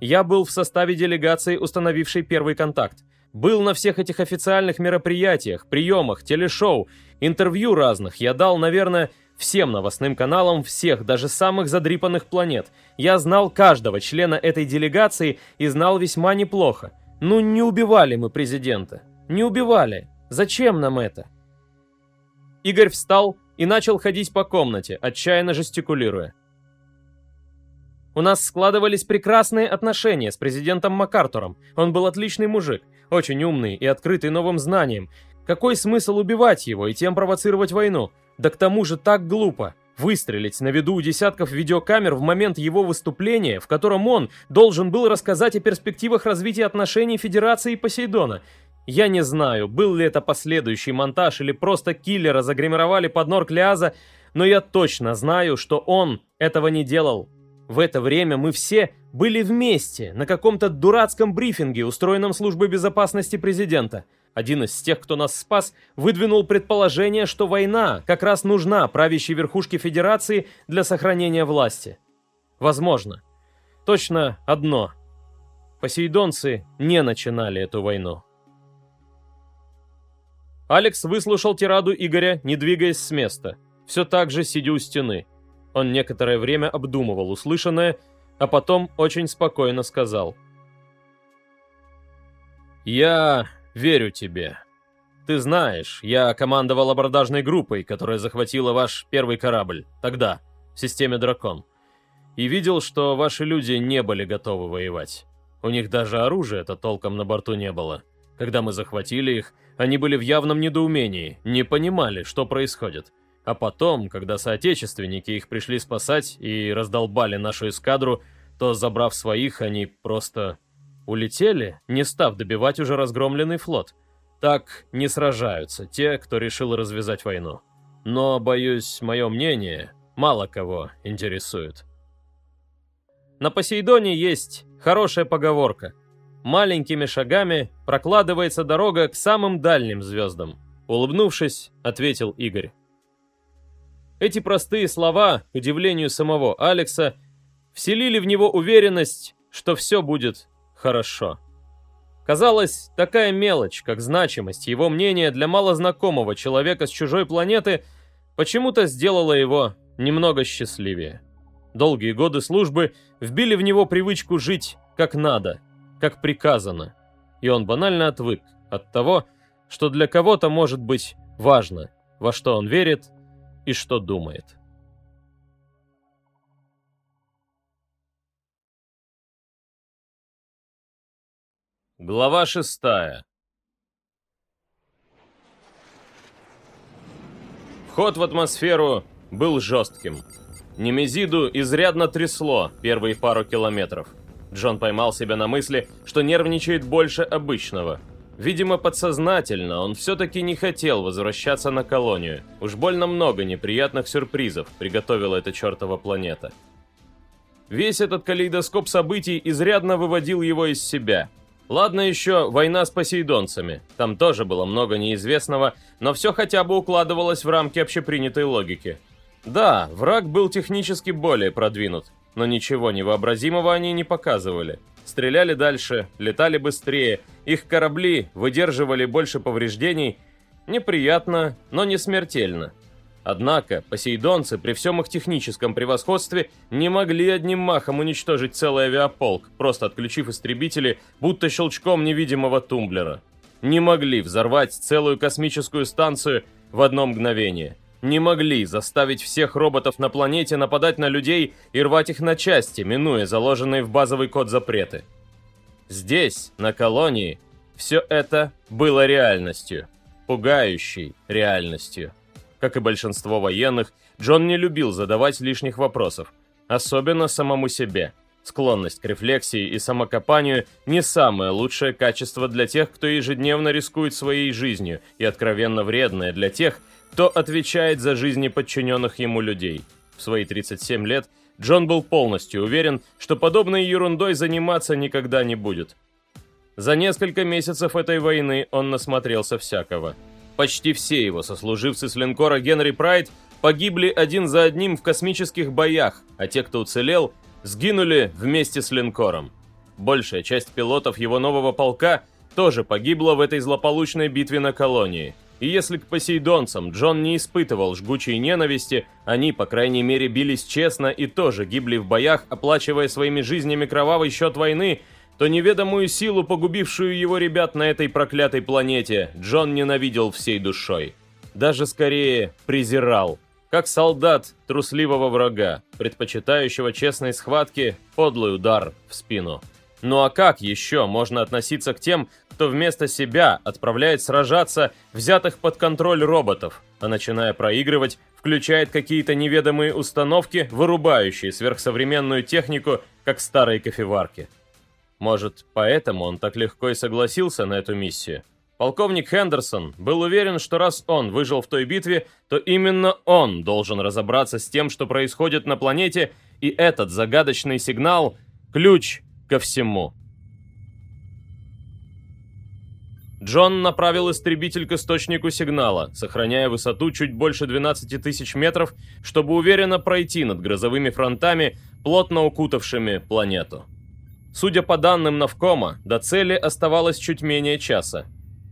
Я был в составе делегации, установившей первый контакт. Был на всех этих официальных мероприятиях, приемах, телешоу, интервью разных. Я дал, наверное, всем новостным каналам всех, даже самых задрипанных планет. Я знал каждого члена этой делегации и знал весьма неплохо. Ну не убивали мы президента. Не убивали. Зачем нам это? Игорь встал и начал ходить по комнате, отчаянно жестикулируя. У нас складывались прекрасные отношения с президентом МакАртуром. Он был отличный мужик, очень умный и открытый новым знаниям. Какой смысл убивать его и тем провоцировать войну? Да к тому же так глупо. Выстрелить на виду у десятков видеокамер в момент его выступления, в котором он должен был рассказать о перспективах развития отношений Федерации и Посейдона. Я не знаю, был ли это последующий монтаж или просто киллера загримировали под нор Клеаза, но я точно знаю, что он этого не делал. В это время мы все были вместе на каком-то дурацком брифинге, устроенном службой безопасности президента. Один из тех, кто нас спас, выдвинул предположение, что война как раз нужна правящей верхушке Федерации для сохранения власти. Возможно. Точно одно. Посейдонцы не начинали эту войну. Алекс выслушал тираду Игоря, не двигаясь с места, все так же сидя у стены. Он некоторое время обдумывал услышанное, а потом очень спокойно сказал. «Я верю тебе. Ты знаешь, я командовал абордажной группой, которая захватила ваш первый корабль, тогда, в системе «Дракон». И видел, что ваши люди не были готовы воевать. У них даже оружия-то толком на борту не было. Когда мы захватили их, они были в явном недоумении, не понимали, что происходит. А потом, когда соотечественники их пришли спасать и раздолбали нашу эскадру, то, забрав своих, они просто улетели, не став добивать уже разгромленный флот. Так не сражаются те, кто решил развязать войну. Но, боюсь, мое мнение мало кого интересует. На Посейдоне есть хорошая поговорка. Маленькими шагами прокладывается дорога к самым дальним звездам. Улыбнувшись, ответил Игорь. Эти простые слова, к удивлению самого Алекса, вселили в него уверенность, что все будет хорошо. Казалось, такая мелочь, как значимость его мнения для малознакомого человека с чужой планеты, почему-то сделала его немного счастливее. Долгие годы службы вбили в него привычку жить как надо, как приказано, и он банально отвык от того, что для кого-то может быть важно, во что он верит и что думает. Глава шестая. Вход в атмосферу был жестким. Немезиду изрядно трясло первые пару километров. Джон поймал себя на мысли, что нервничает больше обычного – Видимо, подсознательно он все-таки не хотел возвращаться на колонию. Уж больно много неприятных сюрпризов приготовила эта чертова планета. Весь этот калейдоскоп событий изрядно выводил его из себя. Ладно еще война с посейдонцами. Там тоже было много неизвестного, но все хотя бы укладывалось в рамки общепринятой логики. Да, враг был технически более продвинут, но ничего невообразимого они не показывали. Стреляли дальше, летали быстрее, их корабли выдерживали больше повреждений. Неприятно, но не смертельно. Однако, посейдонцы при всем их техническом превосходстве не могли одним махом уничтожить целый авиаполк, просто отключив истребители, будто щелчком невидимого тумблера. Не могли взорвать целую космическую станцию в одно мгновение не могли заставить всех роботов на планете нападать на людей и рвать их на части, минуя заложенные в базовый код запреты. Здесь, на колонии, все это было реальностью, пугающей реальностью. Как и большинство военных, Джон не любил задавать лишних вопросов, особенно самому себе. Склонность к рефлексии и самокопанию не самое лучшее качество для тех, кто ежедневно рискует своей жизнью, и откровенно вредное для тех, кто отвечает за жизни подчиненных ему людей. В свои 37 лет Джон был полностью уверен, что подобной ерундой заниматься никогда не будет. За несколько месяцев этой войны он насмотрелся всякого. Почти все его сослуживцы с линкора Генри Прайд погибли один за одним в космических боях, а те, кто уцелел, сгинули вместе с линкором. Большая часть пилотов его нового полка тоже погибла в этой злополучной битве на колонии – и если к посейдонцам Джон не испытывал жгучей ненависти, они, по крайней мере, бились честно и тоже гибли в боях, оплачивая своими жизнями кровавый счет войны, то неведомую силу, погубившую его ребят на этой проклятой планете, Джон ненавидел всей душой. Даже скорее презирал, как солдат трусливого врага, предпочитающего честной схватке подлый удар в спину. Ну а как еще можно относиться к тем, кто вместо себя отправляет сражаться взятых под контроль роботов, а начиная проигрывать, включает какие-то неведомые установки, вырубающие сверхсовременную технику, как старые кофеварки. Может, поэтому он так легко и согласился на эту миссию? Полковник Хендерсон был уверен, что раз он выжил в той битве, то именно он должен разобраться с тем, что происходит на планете, И этот загадочный сигнал – ключ ко всему. Джон направил истребитель к источнику сигнала, сохраняя высоту чуть больше 12 тысяч метров, чтобы уверенно пройти над грозовыми фронтами, плотно укутавшими планету. Судя по данным Навкома, до цели оставалось чуть менее часа.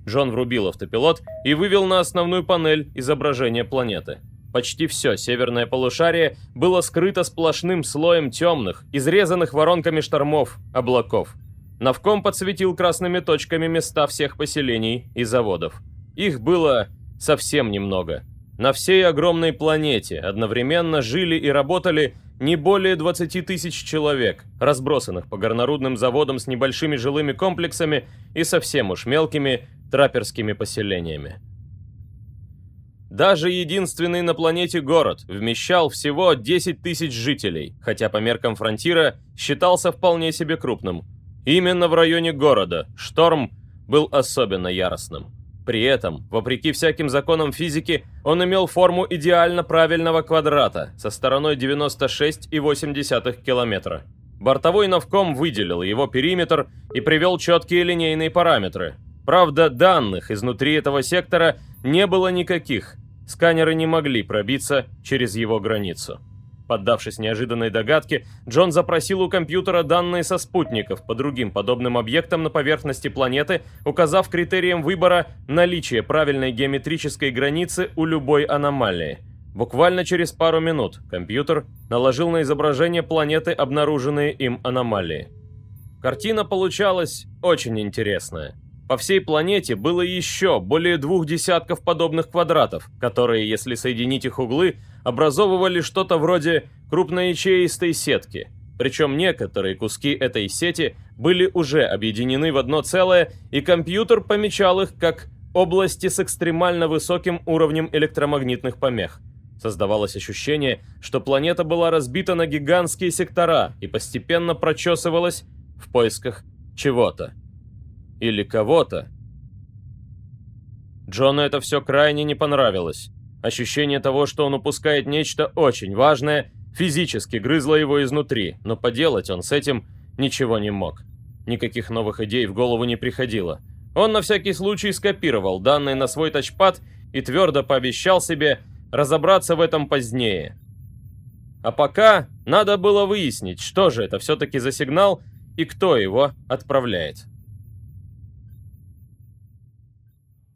Джон врубил автопилот и вывел на основную панель изображение планеты. Почти все северное полушарие было скрыто сплошным слоем темных, изрезанных воронками штормов, облаков – Навком подсветил красными точками места всех поселений и заводов. Их было совсем немного. На всей огромной планете одновременно жили и работали не более 20 тысяч человек, разбросанных по горнорудным заводам с небольшими жилыми комплексами и совсем уж мелкими траперскими поселениями. Даже единственный на планете город вмещал всего 10 тысяч жителей, хотя по меркам фронтира считался вполне себе крупным – Именно в районе города шторм был особенно яростным. При этом, вопреки всяким законам физики, он имел форму идеально правильного квадрата со стороной 96,8 километра. Бортовой навком выделил его периметр и привел четкие линейные параметры. Правда, данных изнутри этого сектора не было никаких. Сканеры не могли пробиться через его границу. Поддавшись неожиданной догадке, Джон запросил у компьютера данные со спутников по другим подобным объектам на поверхности планеты, указав критерием выбора наличие правильной геометрической границы у любой аномалии. Буквально через пару минут компьютер наложил на изображение планеты обнаруженные им аномалии. Картина получалась очень интересная. По всей планете было еще более двух десятков подобных квадратов, которые, если соединить их углы, образовывали что-то вроде крупноячеистой сетки. Причем некоторые куски этой сети были уже объединены в одно целое, и компьютер помечал их как области с экстремально высоким уровнем электромагнитных помех. Создавалось ощущение, что планета была разбита на гигантские сектора и постепенно прочесывалась в поисках чего-то. Или кого-то. Джону это все крайне не понравилось. Ощущение того, что он упускает нечто очень важное, физически грызло его изнутри, но поделать он с этим ничего не мог. Никаких новых идей в голову не приходило. Он на всякий случай скопировал данные на свой тачпад и твердо пообещал себе разобраться в этом позднее. А пока надо было выяснить, что же это все-таки за сигнал и кто его отправляет.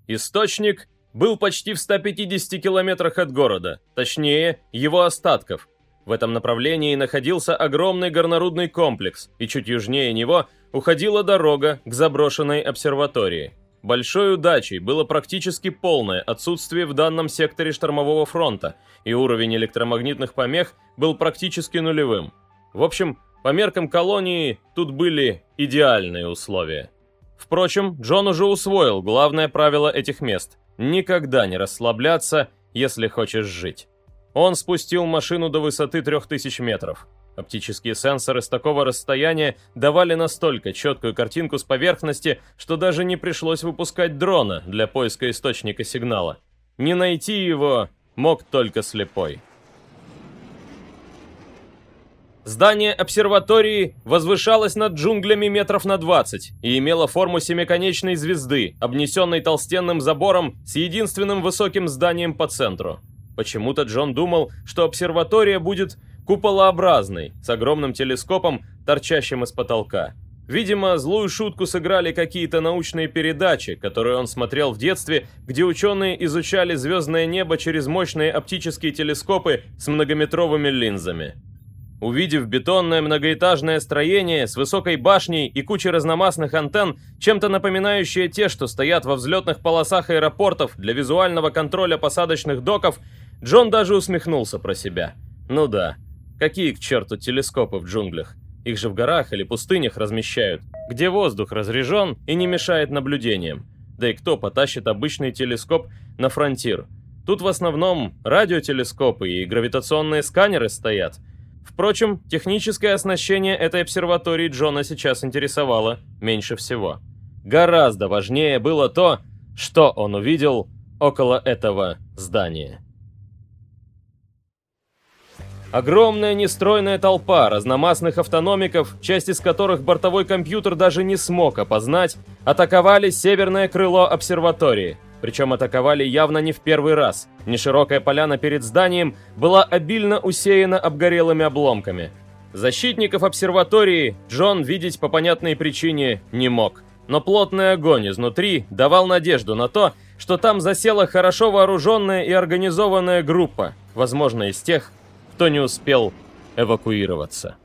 Источник был почти в 150 километрах от города, точнее, его остатков. В этом направлении находился огромный горнорудный комплекс, и чуть южнее него уходила дорога к заброшенной обсерватории. Большой удачей было практически полное отсутствие в данном секторе штормового фронта, и уровень электромагнитных помех был практически нулевым. В общем, по меркам колонии тут были идеальные условия. Впрочем, Джон уже усвоил главное правило этих мест – никогда не расслабляться, если хочешь жить. Он спустил машину до высоты 3000 метров. Оптические сенсоры с такого расстояния давали настолько четкую картинку с поверхности, что даже не пришлось выпускать дрона для поиска источника сигнала. Не найти его мог только слепой. Здание обсерватории возвышалось над джунглями метров на 20 и имело форму семиконечной звезды, обнесенной толстенным забором с единственным высоким зданием по центру. Почему-то Джон думал, что обсерватория будет куполообразной, с огромным телескопом, торчащим из потолка. Видимо, злую шутку сыграли какие-то научные передачи, которые он смотрел в детстве, где ученые изучали звездное небо через мощные оптические телескопы с многометровыми линзами. Увидев бетонное многоэтажное строение с высокой башней и кучей разномастных антенн, чем-то напоминающие те, что стоят во взлетных полосах аэропортов для визуального контроля посадочных доков, Джон даже усмехнулся про себя. Ну да, какие к черту телескопы в джунглях? Их же в горах или пустынях размещают, где воздух разрежен и не мешает наблюдениям. Да и кто потащит обычный телескоп на фронтир? Тут в основном радиотелескопы и гравитационные сканеры стоят – Впрочем, техническое оснащение этой обсерватории Джона сейчас интересовало меньше всего. Гораздо важнее было то, что он увидел около этого здания. Огромная нестройная толпа разномастных автономиков, часть из которых бортовой компьютер даже не смог опознать, атаковали северное крыло обсерватории. Причем атаковали явно не в первый раз. Неширокая поляна перед зданием была обильно усеяна обгорелыми обломками. Защитников обсерватории Джон видеть по понятной причине не мог. Но плотный огонь изнутри давал надежду на то, что там засела хорошо вооруженная и организованная группа, возможно, из тех, кто не успел эвакуироваться.